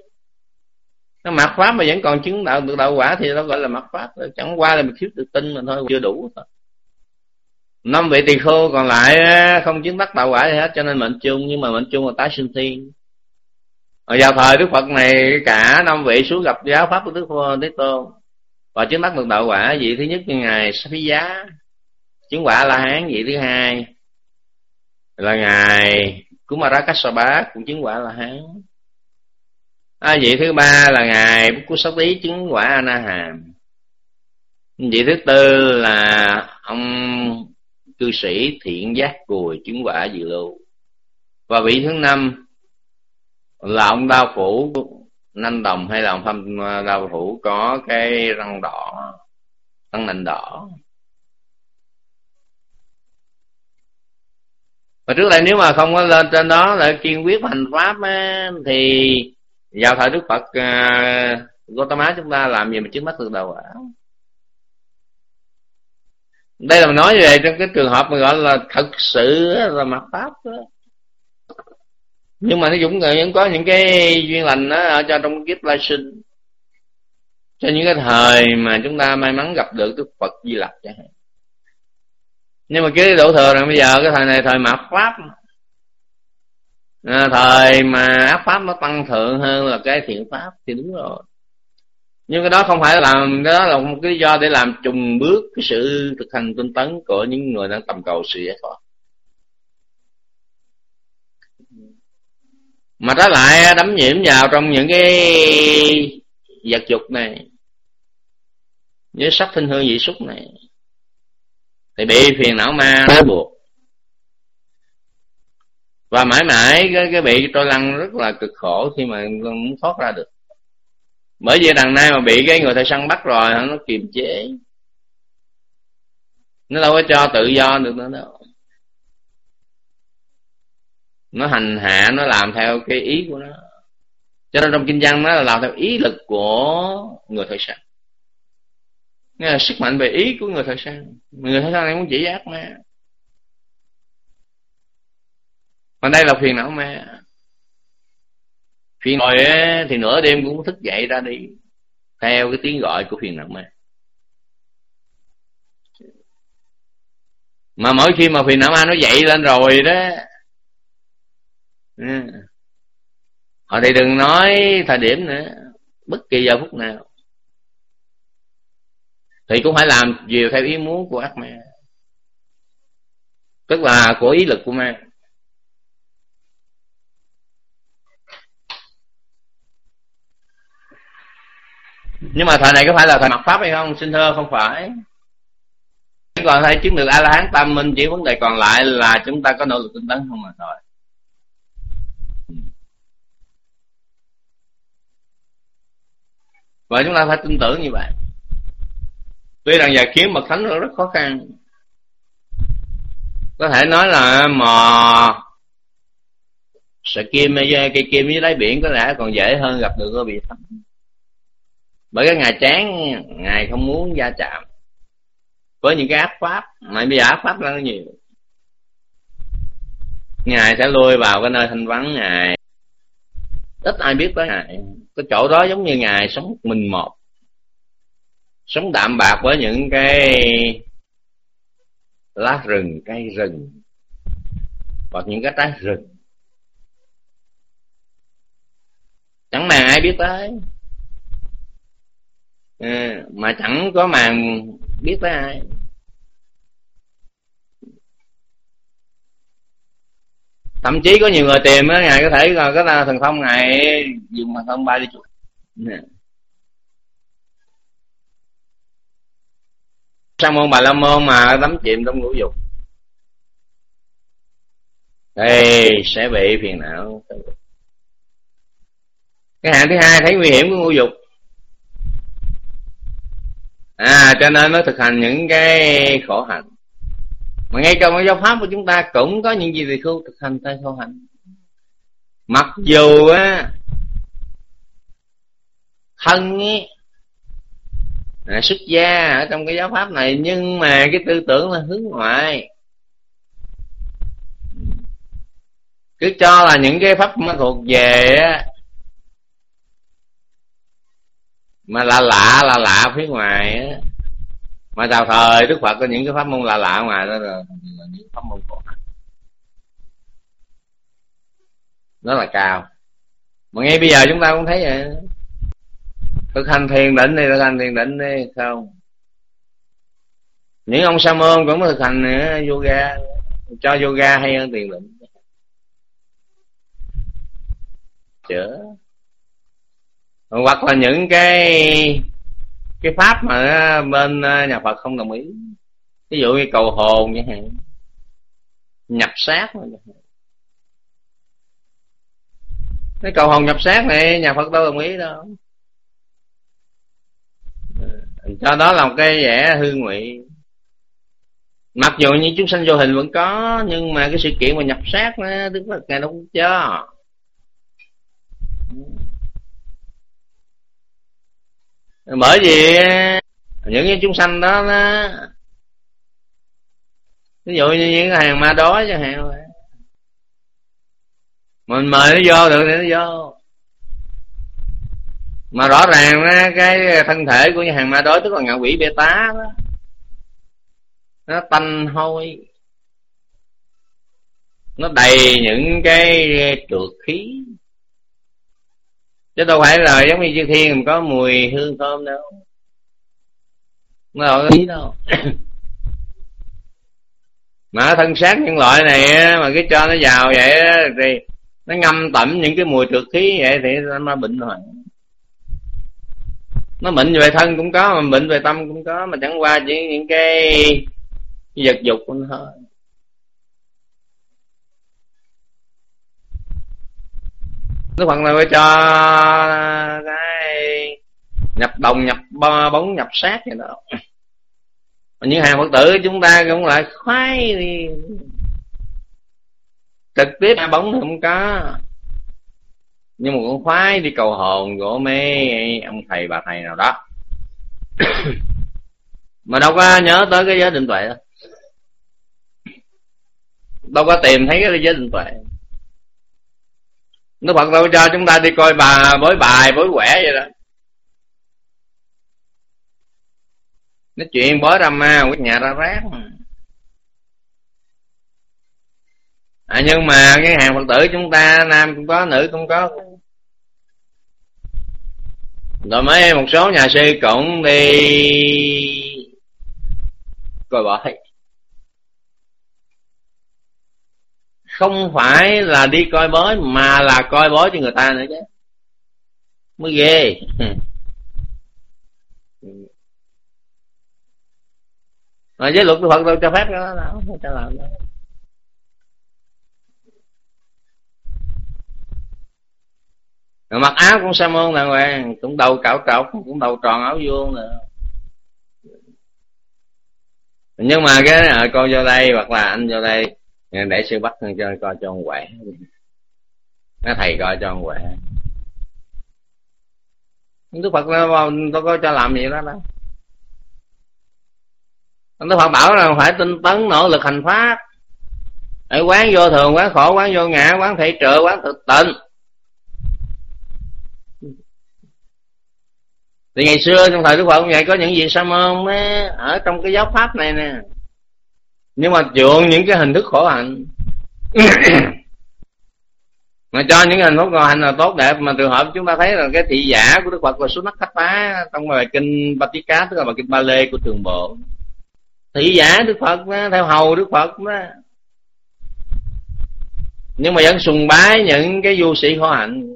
Nó mặc pháp mà vẫn còn chứng đạo được đạo quả thì nó gọi là mặc pháp chẳng qua là mình thiếu tự tin mà thôi chưa đủ thôi năm vị tỳ khưu còn lại không chứng đắc đạo quả gì hết cho nên mệnh chung nhưng mà mệnh chung là tái sinh thiên. Ở vào thời đức phật này cả năm vị xuống gặp giáo pháp của đức phật thế tôn và chứng đắc được đạo quả vị thứ nhất như ngài sa giá chứng quả la hán vị thứ hai là ngài Bá cũng chứng quả là hán à, vị thứ ba là ngài Cú Sắc Tí chứng quả A Na Hàm vị thứ tư là ông cư sĩ thiện giác cùi chứng quả dự lưu. Và vị thứ năm là ông đao phủ nanh đồng hay là ông thâm à, đao phủ có cái răng đỏ răng nanh đỏ. Và trước đây nếu mà không có lên trên đó là kiên quyết hành pháp á, thì vào thời đức phật à, uh, Gautama chúng ta làm gì mà chứng mắt được đầu quả đây là mình nói về trong cái trường hợp mà gọi là thật sự là mặt pháp đó. nhưng mà nó cũng vẫn có những cái duyên lành đó ở cho trong kiếp lai sinh. Cho những cái thời mà chúng ta may mắn gặp được đức phật di lặc chẳng hạn. Nhưng mà cái đổ thừa rằng bây giờ cái thời này thời mạt pháp. À, thời mà ác pháp nó tăng thượng hơn là cái thiện pháp thì đúng rồi nhưng cái đó không phải là làm cái đó là một cái lý do để làm trùng bước cái sự thực hành tinh tấn của những người đang tầm cầu sự giải thoát. Mà trái lại đắm nhiễm vào trong những cái vật dục này với sắc thinh hương vị xúc này thì bị phiền não ma nó buộc. Và mãi mãi cái, cái bị trôi lăn rất là cực khổ khi mà muốn thoát ra được bởi vì đằng nay mà bị cái người thầy săn bắt rồi, nó kiềm chế. Nó đâu có cho tự do được nữa đâu. Nó hành hạ, nó làm theo cái ý của nó. Cho nên trong kinh văn nó là làm theo ý lực của người thợ săn Nghe là sức mạnh về ý của người thợ săn Người thợ săn này muốn chỉ ác ma. Mà đây là phiền não ma. Phiền ấy, thì nửa đêm cũng thức dậy ra đi Theo cái tiếng gọi của phiền não mê. Mà mỗi khi mà phiền não ma nó dậy lên rồi đó ừ, Họ thì đừng nói thời điểm nữa Bất kỳ giờ phút nào. Thì cũng phải làm nhiều theo ý muốn của ác ma tức là của ý lực của ma. Nhưng mà thời này có phải là thời mặt pháp hay không? Xin thưa, không phải. Còn thấy chứng được a la hán tam minh chỉ vấn đề còn lại là chúng ta có nỗ lực tinh tấn không mà thôi. Và chúng ta phải tin tưởng như vậy. Tuy rằng giờ kiếm bậc thánh rất khó khăn. Có thể nói là mò sợi kim cây kim dưới đáy biển có lẽ còn dễ hơn gặp được cái vị thánh bởi cái ngài chán ngài không muốn gia chạm. Với những cái ác pháp, mà bây giờ ác pháp rất nhiều. Ngài sẽ lui vào cái nơi thanh vắng ngài. Ít ai biết tới ngài. Cái chỗ đó giống như ngài sống mình một. Sống đạm bạc với những cái lá rừng, cây rừng, hoặc những cái trái rừng. Chẳng màng ai biết tới à, mà chẳng có màng biết tới ai. Thậm chí có nhiều người tìm á ngài có thể là cái thần thông ngài dùng thần thông ba đi chuột sa môn bà la môn mà tắm chìm trong ngũ dục. Thì sẽ bị phiền não. Cái hạng thứ hai thấy nguy hiểm của ngũ dục à cho nên mới thực hành những cái khổ hạnh. Mà ngay trong cái giáo pháp của chúng ta cũng có những gì thì khu thực hành tay khổ hạnh. Mặc dù á thân ấy, à, xuất gia ở trong cái giáo pháp này nhưng mà cái tư tưởng là hướng ngoại. Cứ cho là những cái pháp mà thuộc về á mà là lạ là lạ phía ngoài á. Mà chào thời đức phật có những cái pháp môn lạ lạ ngoài đó là, là những pháp môn của nó là cao. Mà ngay bây giờ chúng ta cũng thấy vậy. Thực hành thiền định đi thực hành thiền định đi không? Những ông sa môn cũng thực hành yoga. Cho yoga hay hơn thiền định. Chữa hoặc là những cái cái pháp mà ờ, bên ờ, nhà Phật không đồng ý. Ví dụ như cầu hồn chẳng hạn. Nhập sát cái cầu hồn nhập sát này nhà Phật đâu đồng ý đâu. Ờ, cho đó là một cái vẻ hư ngụy. Mặc dù như chúng sanh vô hình vẫn có, nhưng mà cái sự kiện mà nhập sát nó đức phật ngài đâu cho bởi vì, những cái chúng sanh đó nó, ví dụ như những hàng ma đói chẳng hạn. Mình mời nó vô được thì nó vô. Mà rõ ràng cái thân thể của những hàng ma đói, tức là ngạ quỷ bê tá đó, nó tanh hôi. Nó đầy những cái trượt khí chứ đâu phải là giống như chư thiên có mùi hương thơm đâu. Nó đâu có ý đâu. Mà thân xác những loại này mà cái cho nó vào vậy thì nó ngâm tẩm những cái mùi trượt khí vậy thì nó bệnh rồi nó bệnh về thân cũng có, mà bệnh về tâm cũng có, mà chẳng qua chỉ những cái vật dục thôi. Đức Phật là cho, cái nhập đồng, nhập bóng, nhập sát vậy đó. Những hàng Phật tử chúng ta cũng lại khoái đi. Trực tiếp bóng không có. Nhưng mà cũng khoái đi cầu hồn của mấy ông thầy, bà thầy nào đó. Mà đâu có nhớ tới cái giới định tuệ đâu. Đâu có tìm thấy cái giới định tuệ nó Phật đâu cho chúng ta đi coi bà bối bài bối quẻ vậy đó. Nói chuyện bói ra ma quét nhà ra rác. À, nhưng mà cái hàng phật tử chúng ta nam cũng có nữ cũng có. Rồi mấy một số nhà sư cũng đi coi bói. Không phải là đi coi bói mà là coi bói cho người ta nữa chứ. Mới ghê. Ừ. Mà giới luật của phật đâu cho phép cái đó đâu không cho làm đâu. Rồi mặc áo cũng sa môn đàng hoàng cũng đầu cạo trọc cũng đầu tròn áo vuông nữa. Nhưng mà cái à, con vô đây hoặc là anh vô đây nên để sư bắt cho coi cho ông quẻ nó thầy coi cho ông quẻ đức phật tôi có cho làm gì đó đâu. Đức phật bảo là phải tinh tấn, nỗ lực hành pháp. Để quán vô thường, quán khổ, quán vô ngã, quán thị trợ, quán thực tịnh. Thì ngày xưa trong thời đức phật vậy có những gì sa môn ở trong cái giáo pháp này nè nhưng mà dựa những cái hình thức khổ hạnh. Mà cho những hình thức khổ hạnh là tốt đẹp. Mà trường hợp chúng ta thấy là cái thị giả của đức phật và số nắc khắp phá. Trong bài kinh Batika tức là bài kinh ba lê của trường bộ. Thị giả đức phật đó, theo hầu đức phật đó. Nhưng mà vẫn sùng bái những cái du sĩ khổ hạnh.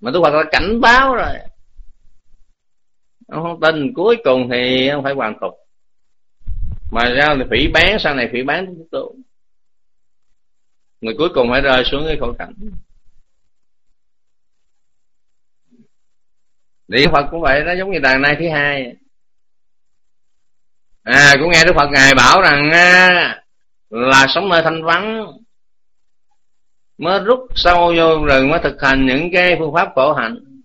Mà đức phật đã cảnh báo rồi. Ông không tin cuối cùng thì ông phải hoàn phục mà ra thì phỉ bán, sau này phỉ bán chúng tôi người cuối cùng phải rơi xuống cái khổ cảnh. Niệm Phật cũng vậy nó giống như đàn nay thứ hai. À cũng nghe Đức Phật ngài bảo rằng à, là sống nơi thanh vắng, mới rút sâu vô rừng, mới thực hành những cái phương pháp khổ hạnh.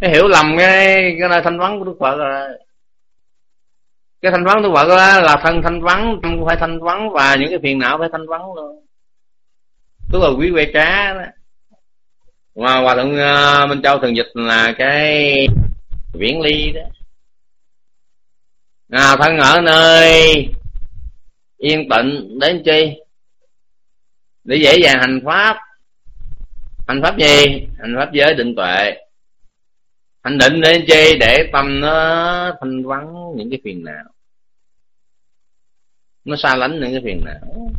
Cái hiểu lầm cái cái nơi thanh vắng của Đức Phật rồi cái thanh vắng tôi Phật đó là thân thanh vắng tâm phải thanh vắng và những cái phiền não phải thanh vắng luôn. Tức là quý quê trá đó. Mà hòa thượng uh, minh châu thường dịch là cái viễn ly đó. À, thân ở nơi yên tịnh đến chi? Để dễ dàng hành pháp. Hành pháp gì? Hành pháp giới định tuệ anh định để chi để tâm nó thanh vắng những cái phiền não. Nó xa lánh những cái phiền não.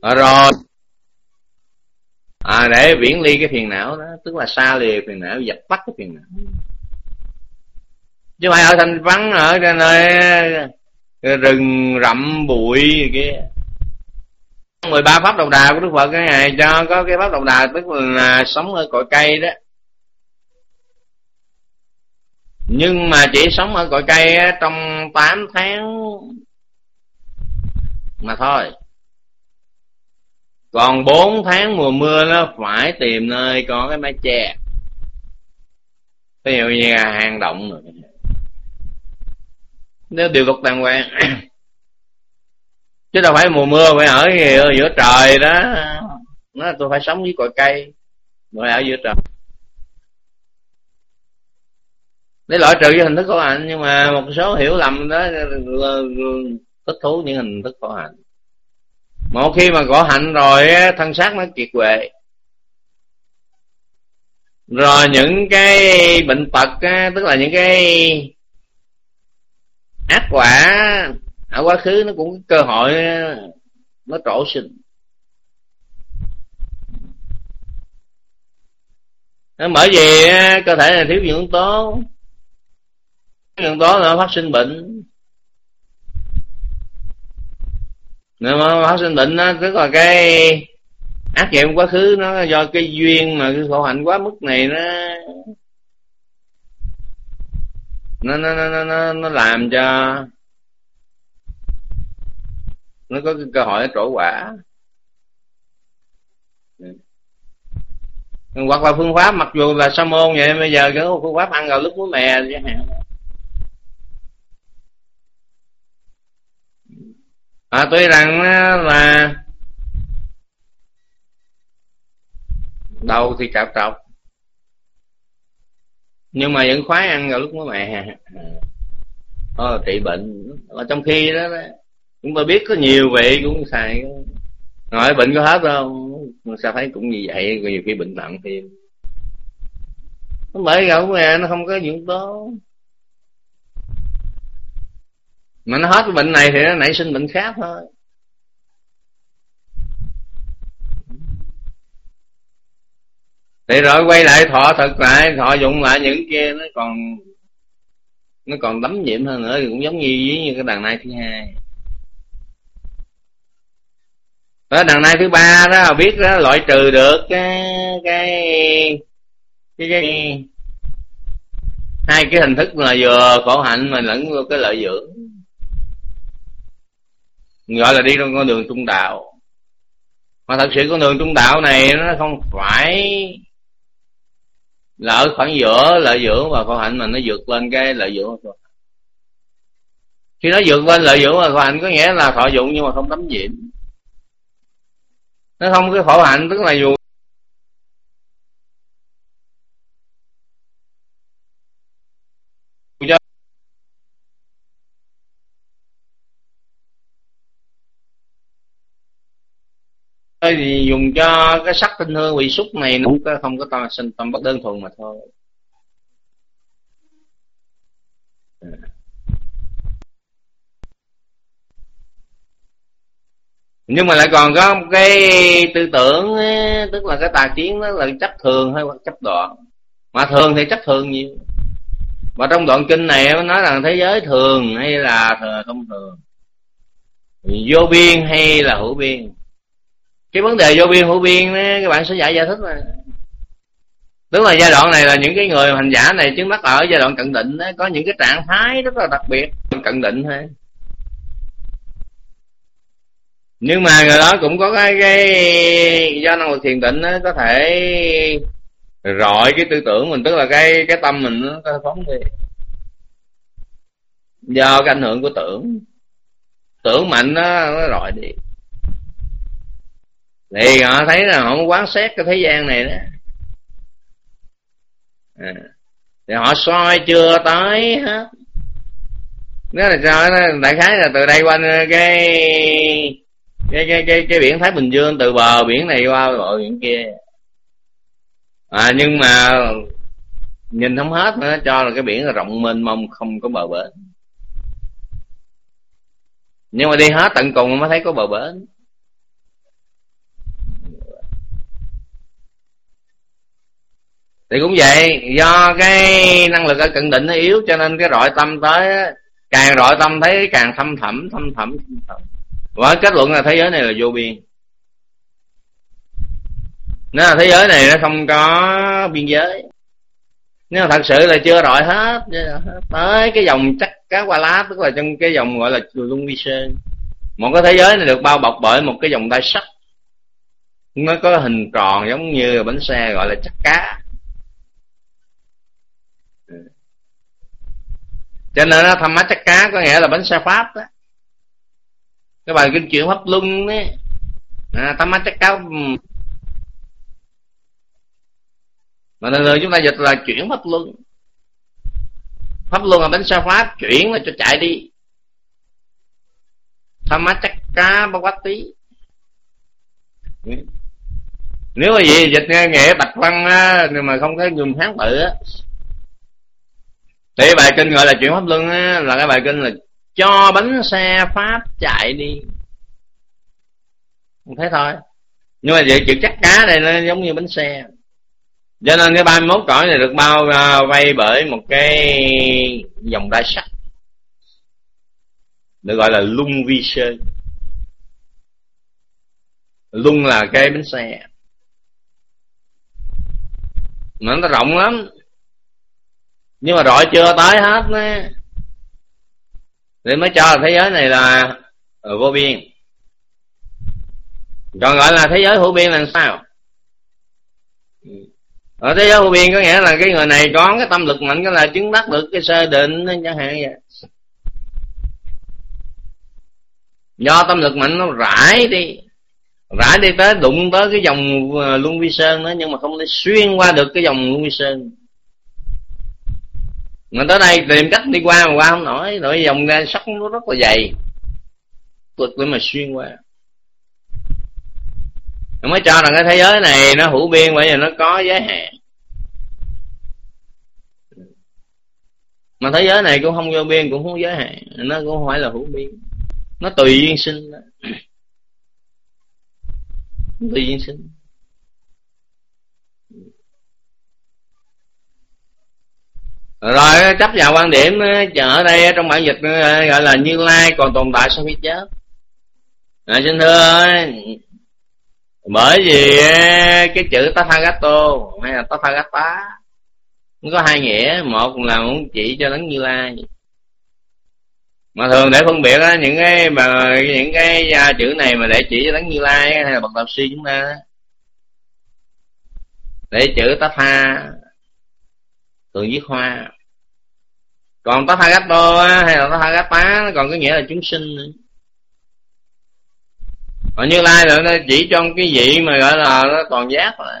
À, rồi. À để viễn ly cái phiền não đó tức là xa lìa phiền não dập tắt cái phiền não. Chứ phải ở thanh vắng ở trên nơi rừng rậm bụi kia mười ba pháp đầu đà của đức phật cái ngày cho à, có cái pháp đầu đà tức là à, sống ở cội cây đó. Nhưng mà chỉ sống ở cội cây trong 8 tháng mà thôi. Còn 4 tháng mùa mưa nó phải tìm nơi có cái mái che. Ví dụ như là hang động rồi. Nếu điều luật đàng hoàng chứ đâu phải mùa mưa phải ở giữa trời đó. Nó tôi phải sống với cội cây rồi ở giữa trời. Để loại trừ cái hình thức khổ hạnh nhưng mà một số hiểu lầm đó thích thú những hình thức khổ hạnh. Một khi mà khổ hạnh rồi thân xác nó kiệt quệ. Rồi những cái bệnh tật tức là những cái ác quả ở quá khứ nó cũng có cơ hội à, nó trổ sinh. À, bởi vì cơ thể này thiếu dưỡng tố. Dưỡng tố nó phát sinh bệnh. Nếu mà phát sinh bệnh nó tức là cái ác nghiệm quá khứ nó do cái duyên mà cái khổ hạnh quá mức này nó nó nó nó nó, nó làm cho nó có cái cơ hội trổ quả. Hoặc là phương pháp mặc dù là sa môn vậy bây giờ cái phương pháp ăn vào lúc muối mè chẳng hạn. À, tuy rằng là đầu thì cạp trọc nhưng mà vẫn khoái ăn vào lúc mới mè, ờ, trị bệnh. Mà trong khi đó, đó chúng ta biết có nhiều vị cũng xài hỏi bệnh có hết đâu. Sao thấy cũng như vậy nhiều khi bệnh nặng thêm bởi gạo nghe, nó không có dụng tố. Mà nó hết cái bệnh này thì nó nảy sinh bệnh khác thôi. Thì rồi quay lại thọ thực lại, thọ dụng lại những kia, nó còn nó còn đấm nhiễm hơn nữa, thì cũng giống như với như cái đàn này thứ hai ở đằng này thứ ba đó biết đó loại trừ được cái cái cái, cái hai cái hình thức là vừa khổ hạnh mà lẫn cái lợi dưỡng. Gọi là đi trong con đường trung đạo. Mà thật sự con đường trung đạo này nó không phải là ở khoảng giữa lợi dưỡng và khổ hạnh mà nó vượt lên cái lợi dưỡng và khi nó vượt lên lợi dưỡng và khổ hạnh có nghĩa là thọ dụng nhưng mà không tấm nhiễm nó không, cái khổ hạnh tức là dù cho thì dùng cho cái sắc tinh hương vị xúc này nó không có tâm sinh tâm bất đơn thuần mà thôi. À. nhưng mà lại còn có một cái tư tưởng ấy, tức là cái tà kiến đó là chấp thường hay chấp đoạn. Mà thường thì chấp thường nhiều. Mà trong đoạn kinh này nó nói rằng thế giới thường hay là thông thường? Vô biên hay là hữu biên? Cái vấn đề vô biên hữu biên đó, các bạn sẽ giải giải thích mà. Tức là giai đoạn này là những cái người hành giả này chứng mắt ở giai đoạn cận định đó, có những cái trạng thái rất là đặc biệt cận định thôi nhưng mà người đó cũng có cái, cái do năng lực thiền định nó có thể rọi cái tư tưởng mình tức là cái cái tâm mình nó có phóng đi. Do cái ảnh hưởng của tưởng. Tưởng mạnh nó nó rọi đi. Thì họ thấy là họ quán xét cái thế gian này đó. À. thì họ soi chưa tới hết. Nếu là sao đại khái là từ đây quanh cái cái cái cái cái biển thái bình dương từ bờ biển này qua bờ biển kia. À nhưng mà nhìn không hết nữa, cho là cái biển là rộng mênh mông, không có bờ bến. Nhưng mà đi hết tận cùng mới thấy có bờ bến. Thì cũng vậy, do cái năng lực ở cận định nó yếu, cho nên cái rọi tâm tới càng rọi tâm thấy càng thâm thẳm thâm thẳm thâm thẳm và kết luận là thế giới này là vô biên. Nếu là thế giới này nó không có biên giới. Nếu mà thật sự là chưa rọi hết tới cái dòng chắc cá qua lá, tức là trong cái dòng gọi là luân vi sơn. Một cái thế giới này được bao bọc bởi một cái dòng tay sắt. Nó có hình tròn giống như bánh xe gọi là chắc cá. Cho nên nó thăm mắt chắc cá có nghĩa là bánh xe pháp đó cái bài kinh chuyện pháp luân ấy. À, tam mắt chắc cá ừ. mà lần lượt chúng ta dịch là chuyển pháp luân. Pháp luân là bánh xe pháp chuyển là cho chạy đi. Tham mắt chắc cá bao quát tí nếu mà gì dịch nghe nghệ bạch văn á, nhưng mà không thấy dùng tháng tự á. Thì bài kinh gọi là chuyển pháp luân á, là cái bài kinh là cho bánh xe pháp chạy đi. Không thấy thôi. Nhưng mà vậy chữ chắc cá này nó giống như bánh xe. Cho nên cái 31 cõi này được bao à, vây bởi một cái dòng đai sắt. Được gọi là lung vi sơ, lung là cái bánh xe. Mà nó rộng lắm. Nhưng mà rọi chưa tới hết nè nên mới cho là thế giới này là ờ, vô biên. Còn gọi là thế giới hữu biên là sao? Ở thế giới vô biên có nghĩa là cái người này có cái tâm lực mạnh cái là chứng đắc được cái sơ định, chẳng hạn vậy. Do tâm lực mạnh nó rải đi rải đi tới đụng tới cái dòng ờ, luân vi sơn đó, nhưng mà không thể xuyên qua được cái dòng luân vi sơn mà tới đây tìm cách đi qua mà qua không nổi nổi dòng ra sắt nó rất là dày. Cực để mà xuyên qua. Nó mới cho rằng cái thế giới này nó hữu biên, bởi vì nó có giới hạn. Mà thế giới này cũng không vô biên, cũng không giới hạn. Nó cũng không phải là hữu biên. Nó tùy duyên sinh đó. tùy duyên sinh. Rồi chấp vào quan điểm ờ, ở đây ờ, trong bản dịch ờ, gọi là như lai còn tồn tại sau khi chết. À, xin thưa bởi vì cái chữ Tathagato hay là Tathagata nó có hai nghĩa một là muốn chỉ cho đấng như lai. Mà thường để phân biệt á, những cái mà những cái à, chữ này mà để chỉ cho đấng như lai hay là bậc đạo sư chúng ta để chữ Tatha thường viết hoa còn Tathagato hay là Tathagata nó còn có nghĩa là chúng sinh nữa. Còn như lai là nó chỉ trong cái vị mà gọi là nó toàn giác rồi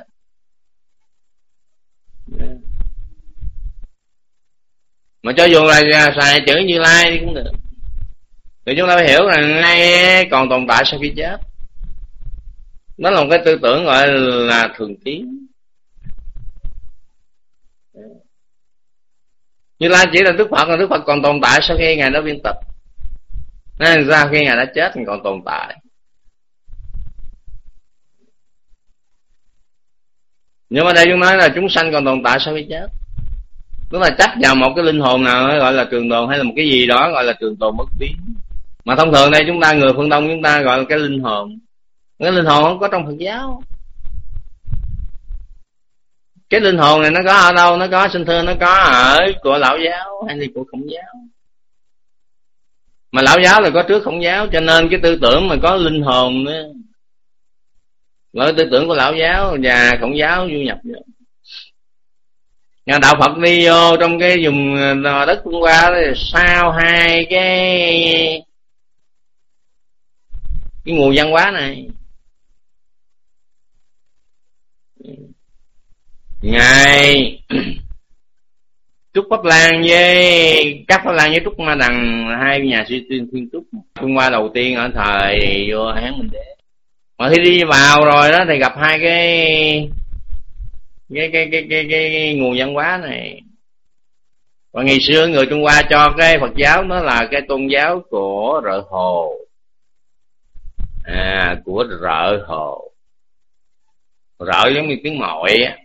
mà cho dù là xài chữ như lai đi cũng được. Thì chúng ta phải hiểu rằng ngay còn tồn tại sau khi chết. Nó là một cái tư tưởng gọi là thường tiến như lai chỉ là đức phật, là đức phật còn tồn tại sau khi ngài đã viên tịch nên ra khi ngài đã chết thì còn tồn tại? Nhưng mà đây chúng nói là chúng sanh còn tồn tại sau khi chết. Tức là chắc vào một cái linh hồn nào gọi là trường tồn, hay là một cái gì đó, gọi là trường tồn bất biến. Mà thông thường đây chúng ta, người phương đông chúng ta gọi là cái linh hồn. Cái linh hồn không có trong phật giáo cái linh hồn này nó có ở đâu? Nó có sinh thưa nó có ở của lão giáo hay là của khổng giáo? Mà lão giáo là có trước khổng giáo, cho nên cái tư tưởng mà có linh hồn nữa là tư tưởng của lão giáo và khổng giáo du nhập vô. Nhà đạo phật đi vô trong cái vùng ờ, đất trung hoa sau hai cái cái nguồn văn hóa này. Ngài. Trúc pháp lan với các pháp lan với trúc ma đằng hai nhà sư tuyên thiên trúc. Phương hoa đầu tiên ở thời vua hán minh đế. Mà khi đi vào rồi đó thì gặp hai cái cái cái cái cái, cái, cái nguồn văn hóa này. Và ngày xưa người trung hoa cho cái phật giáo nó là cái tôn giáo của rợ hồ. À của rợ hồ. Rợ giống như tiếng mội á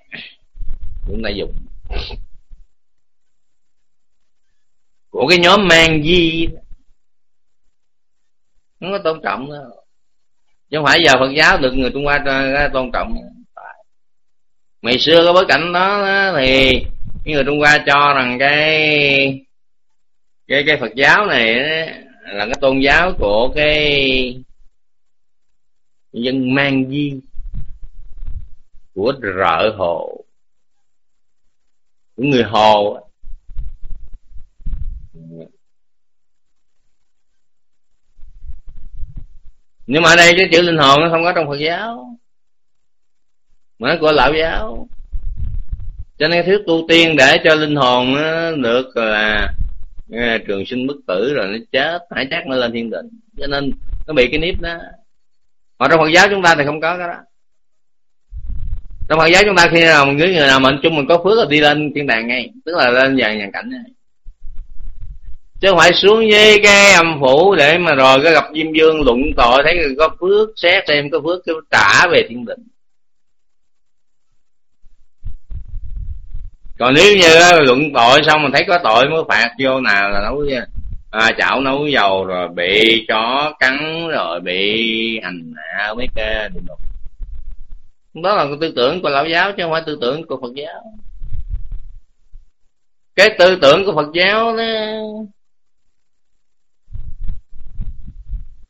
cũng đã dùng. Của cái nhóm mang di nó có tôn trọng đó. chứ không phải giờ phật giáo được người trung hoa tôn trọng. Ngày xưa cái bối cảnh đó thì những người trung hoa cho rằng cái cái cái phật giáo này là cái tôn giáo của cái dân mang di, của rợ hồ của người hồ nhưng mà ở đây cái chữ linh hồn nó không có trong phật giáo, mà nó của lão giáo. Cho nên thuyết tu tiên để cho linh hồn nó được là à, trường sinh bất tử rồi nó chết hải chắc nó lên thiên định cho nên nó bị cái nếp đó. Mà trong phật giáo chúng ta thì không có cái đó trong phật giáo chúng ta khi nào mình người nào mệnh chung mình có phước là đi lên thiên đàng ngay tức là lên vàng nhàn cảnh ngay. chứ không phải xuống với cái âm phủ để mà rồi có gặp diêm dương luận tội thấy người có phước xét xem có phước cái trả về thiên định còn nếu như luận tội xong mình thấy có tội mới phạt vô nào là nấu à, chảo nấu dầu rồi bị chó cắn rồi bị hành hạ mấy cái địa ngục đó là tư tưởng của lão giáo chứ không phải tư tưởng của phật giáo. Cái tư tưởng của phật giáo đó,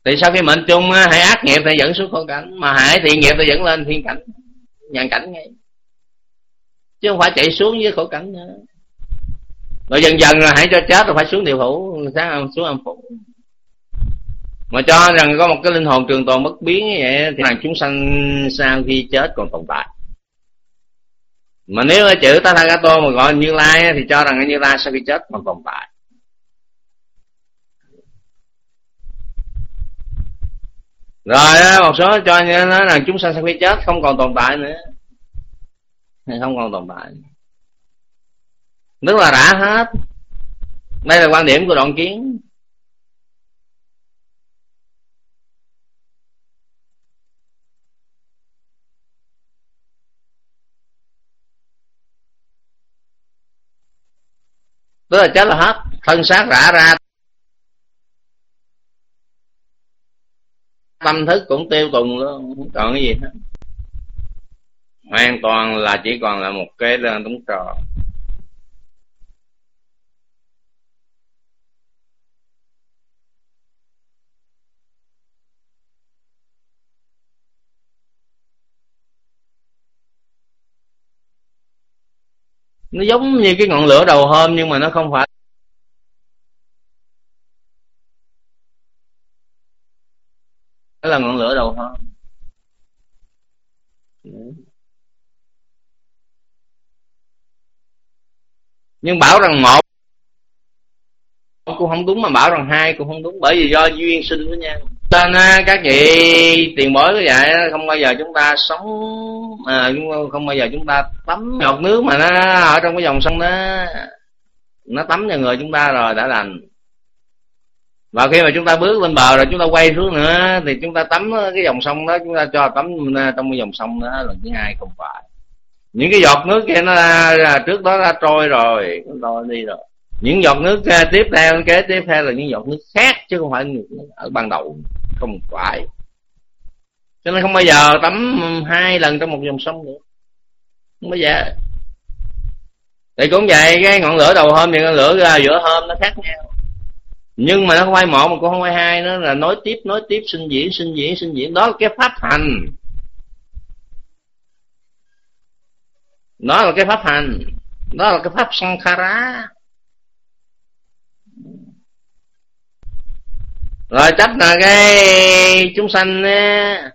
thì sau khi mệnh chung hãy ác nghiệp thì dẫn xuống khổ cảnh, mà hãy thiện nghiệp thì dẫn lên thiên cảnh, nhàn cảnh ngay. Chứ không phải chạy xuống với khổ cảnh nữa. Rồi dần dần là hãy cho chết rồi phải xuống địa phủ sáng xuống âm phủ mà cho rằng có một cái linh hồn trường tồn bất biến như vậy thì rằng chúng sanh sau khi chết còn tồn tại? Mà nếu ở chữ Tathagata mà gọi như lai thì cho rằng như lai sau khi chết còn tồn tại? Rồi một số cho như nó rằng chúng sanh sau khi chết không còn tồn tại nữa. Không còn tồn tại. Tức là đã hết. Đây là quan điểm của đoạn kiến. Tức là chết là hết. Thân xác rã ra. Tâm thức cũng tiêu tùng luôn, không còn cái gì hết. Hoàn toàn là chỉ còn là một cái đống trò. Nó giống như cái ngọn lửa đầu hôm nhưng mà nó không phải. Đó là ngọn lửa đầu hôm. Nhưng bảo rằng một, cũng không đúng mà bảo rằng hai cũng không đúng bởi vì do duyên sinh với nhau nên các vị tiền bối như vậy không bao giờ chúng ta sống à, không bao giờ chúng ta tắm giọt nước mà nó ở trong cái dòng sông đó. Nó tắm vào người chúng ta rồi đã lành. Và khi mà chúng ta bước lên bờ rồi chúng ta quay xuống nữa thì chúng ta tắm cái dòng sông đó chúng ta cho tắm à, trong cái dòng sông đó lần thứ hai không phải. Những cái giọt nước kia nó ra, trước đó đã trôi rồi nó trôi đi rồi. Những giọt nước à, tiếp theo kế tiếp theo là những giọt nước khác chứ không phải ở ban đầu không phải. Cho nên không bao giờ tắm hai lần trong một dòng sông nữa. Không bao giờ. Thì cũng vậy, cái ngọn lửa đầu hôm thì ngọn lửa ra giữa hôm nó khác nhau. Nhưng mà nó không phải một mà cũng không phải hai, nó là nối tiếp nối tiếp, sinh diễn sinh diễn sinh diễn. Đó là cái pháp hành. Đó là cái pháp hành. Đó là cái pháp sankhara rồi chấp là cái chúng sanh á,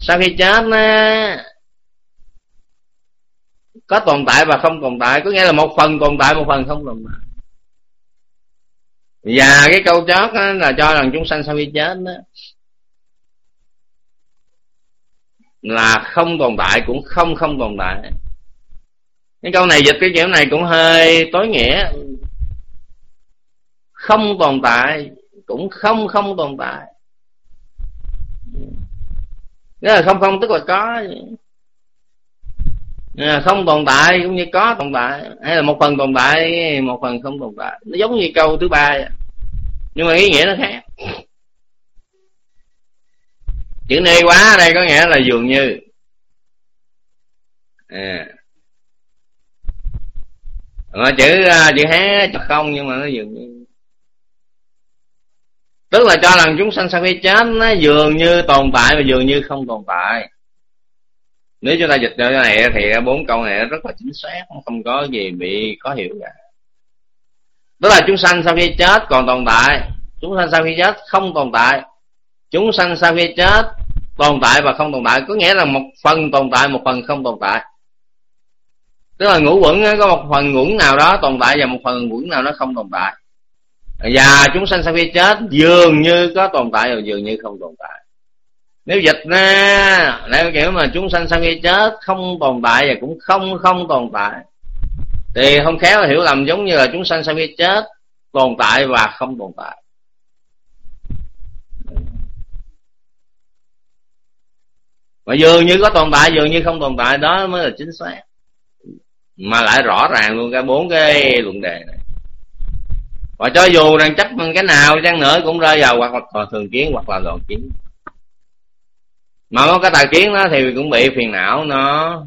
sau khi chết á, có tồn tại và không tồn tại. Có nghĩa là một phần tồn tại một phần không tồn tại. Và cái câu chót á, là cho rằng chúng sanh sau khi chết đó, là không tồn tại cũng không không tồn tại. Cái câu này dịch cái kiểu này cũng hơi tối nghĩa. Không tồn tại cũng không không tồn tại. Nghĩa là không không, tức là có. Không tồn tại cũng như có tồn tại. Hay là một phần tồn tại, một phần không tồn tại. Nó giống như câu thứ ba nhưng mà ý nghĩa nó khác. Chữ nê quá ở đây có nghĩa là dường như. À. mà chữ à, chữ hé chữ không nhưng mà nó dường như tức là cho rằng chúng sanh sau khi chết nó dường như tồn tại và dường như không tồn tại. Nếu chúng ta dịch cho cái này thì bốn câu này rất là chính xác, không có gì bị có hiểu cả. Tức là chúng sanh sau khi chết còn tồn tại. Chúng sanh sau khi chết không tồn tại. Chúng sanh sau khi chết tồn tại và không tồn tại, có nghĩa là một phần tồn tại, một phần không tồn tại. Tức là ngũ quẩn có một phần ngũ nào đó tồn tại và một phần ngũ nào đó không tồn tại và chúng sanh sau khi chết dường như có tồn tại và dường như không tồn tại. Nếu dịch ra, lại kiểu mà chúng sanh sau khi chết không tồn tại và cũng không không tồn tại, thì không khéo là hiểu lầm giống như là chúng sanh sau khi chết tồn tại và không tồn tại. Mà dường như có tồn tại, dường như không tồn tại, đó mới là chính xác. Mà lại rõ ràng luôn cái bốn cái luận đề này và cho dù rằng chấp cái nào chăng nữa cũng rơi vào hoặc là thường kiến hoặc là loạn kiến. Mà có cái tà kiến đó thì cũng bị phiền não nó.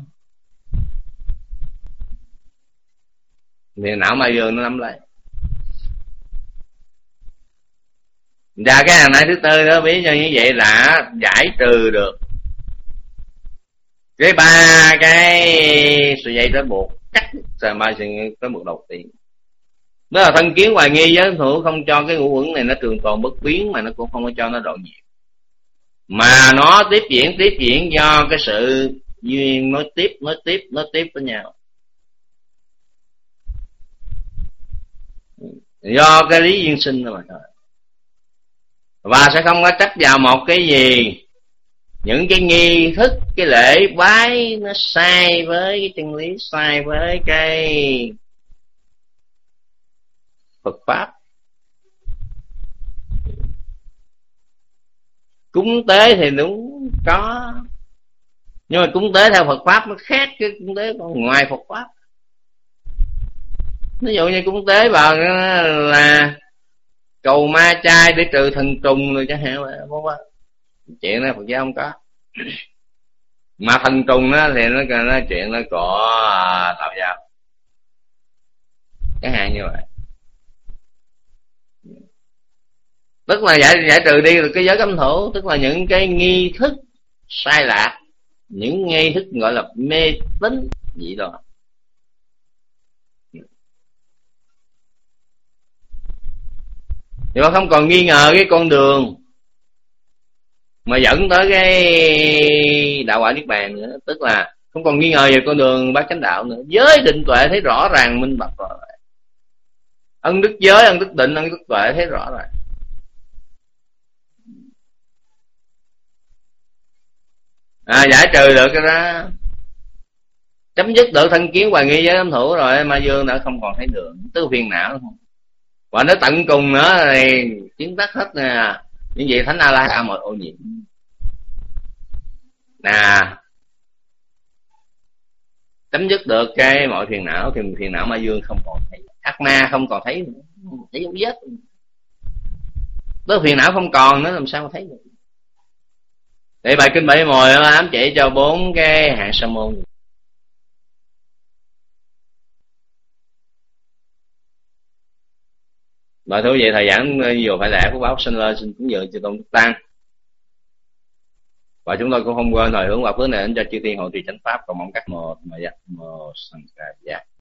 Phiền não mà dương nó nắm lấy. Và cái hàng này thứ tư đó biết cho như vậy là giải trừ được. Cái ba cái sợi dây trói buộc cắt sợi mai sợi trói buộc đầu tiên đó là thân kiến hoài nghi giới thủ không cho cái ngũ quẩn này nó trường tồn bất biến mà nó cũng không có cho nó đoạn diệt mà nó tiếp diễn tiếp diễn do cái sự duyên nối tiếp nối tiếp nối tiếp với nhau. Do cái lý duyên sinh thôi mà thôi. Và sẽ không có chấp vào một cái gì. Những cái nghi thức, cái lễ bái nó sai với cái chân lý, sai với cái Phật pháp. Cúng tế thì đúng có, nhưng mà cúng tế theo Phật pháp nó khác cái cúng tế còn ngoài Phật pháp. Ví dụ như cúng tế vào ờ, là cầu ma trai để trừ thần trùng rồi chẳng hạn vậy chuyện này Phật giáo không có. Mà thần trùng đó thì nó nó chuyện nó có à, tạo giáo chẳng hạn như vậy. Tức là giải giải trừ đi được cái giới cấm thủ. Tức là những cái nghi thức sai lạc. Những nghi thức gọi là mê tín gì đó nhưng mà không còn nghi ngờ cái con đường mà dẫn tới cái đạo quả niết bàn nữa. Tức là không còn nghi ngờ về con đường bát chánh đạo nữa. Giới định tuệ thấy rõ ràng, minh bạch rồi ân đức giới, ân đức định, ân đức tuệ thấy rõ ràng. À, giải trừ được cái đó. Chấm dứt được thân kiến hoài nghi với ám thủ rồi ma dương đã không còn thấy đường tứ phiền não và nó tận cùng nữa thì chứng tắt hết nè. Những gì thánh a la a mọi ô nhiễm. Nè chấm dứt được cái mọi phiền não thì phiền não ma dương không còn thấy. Ác ma không còn thấy nữa. Thấy dấu vết. Tứ phiền não không còn nữa làm sao mà thấy được? Để bài kinh bảy mồi ám chỉ cho bốn cái hạng sa môn Mời thú vị thời giảng vừa phải lẽ của báo sinh lên xin cúng dường cho tôn tăng và chúng tôi cũng không quên hồi hướng quả phước này đến cho chư tiên hộ trì chánh pháp cầu mong các một mà dạ một sanh ca dạ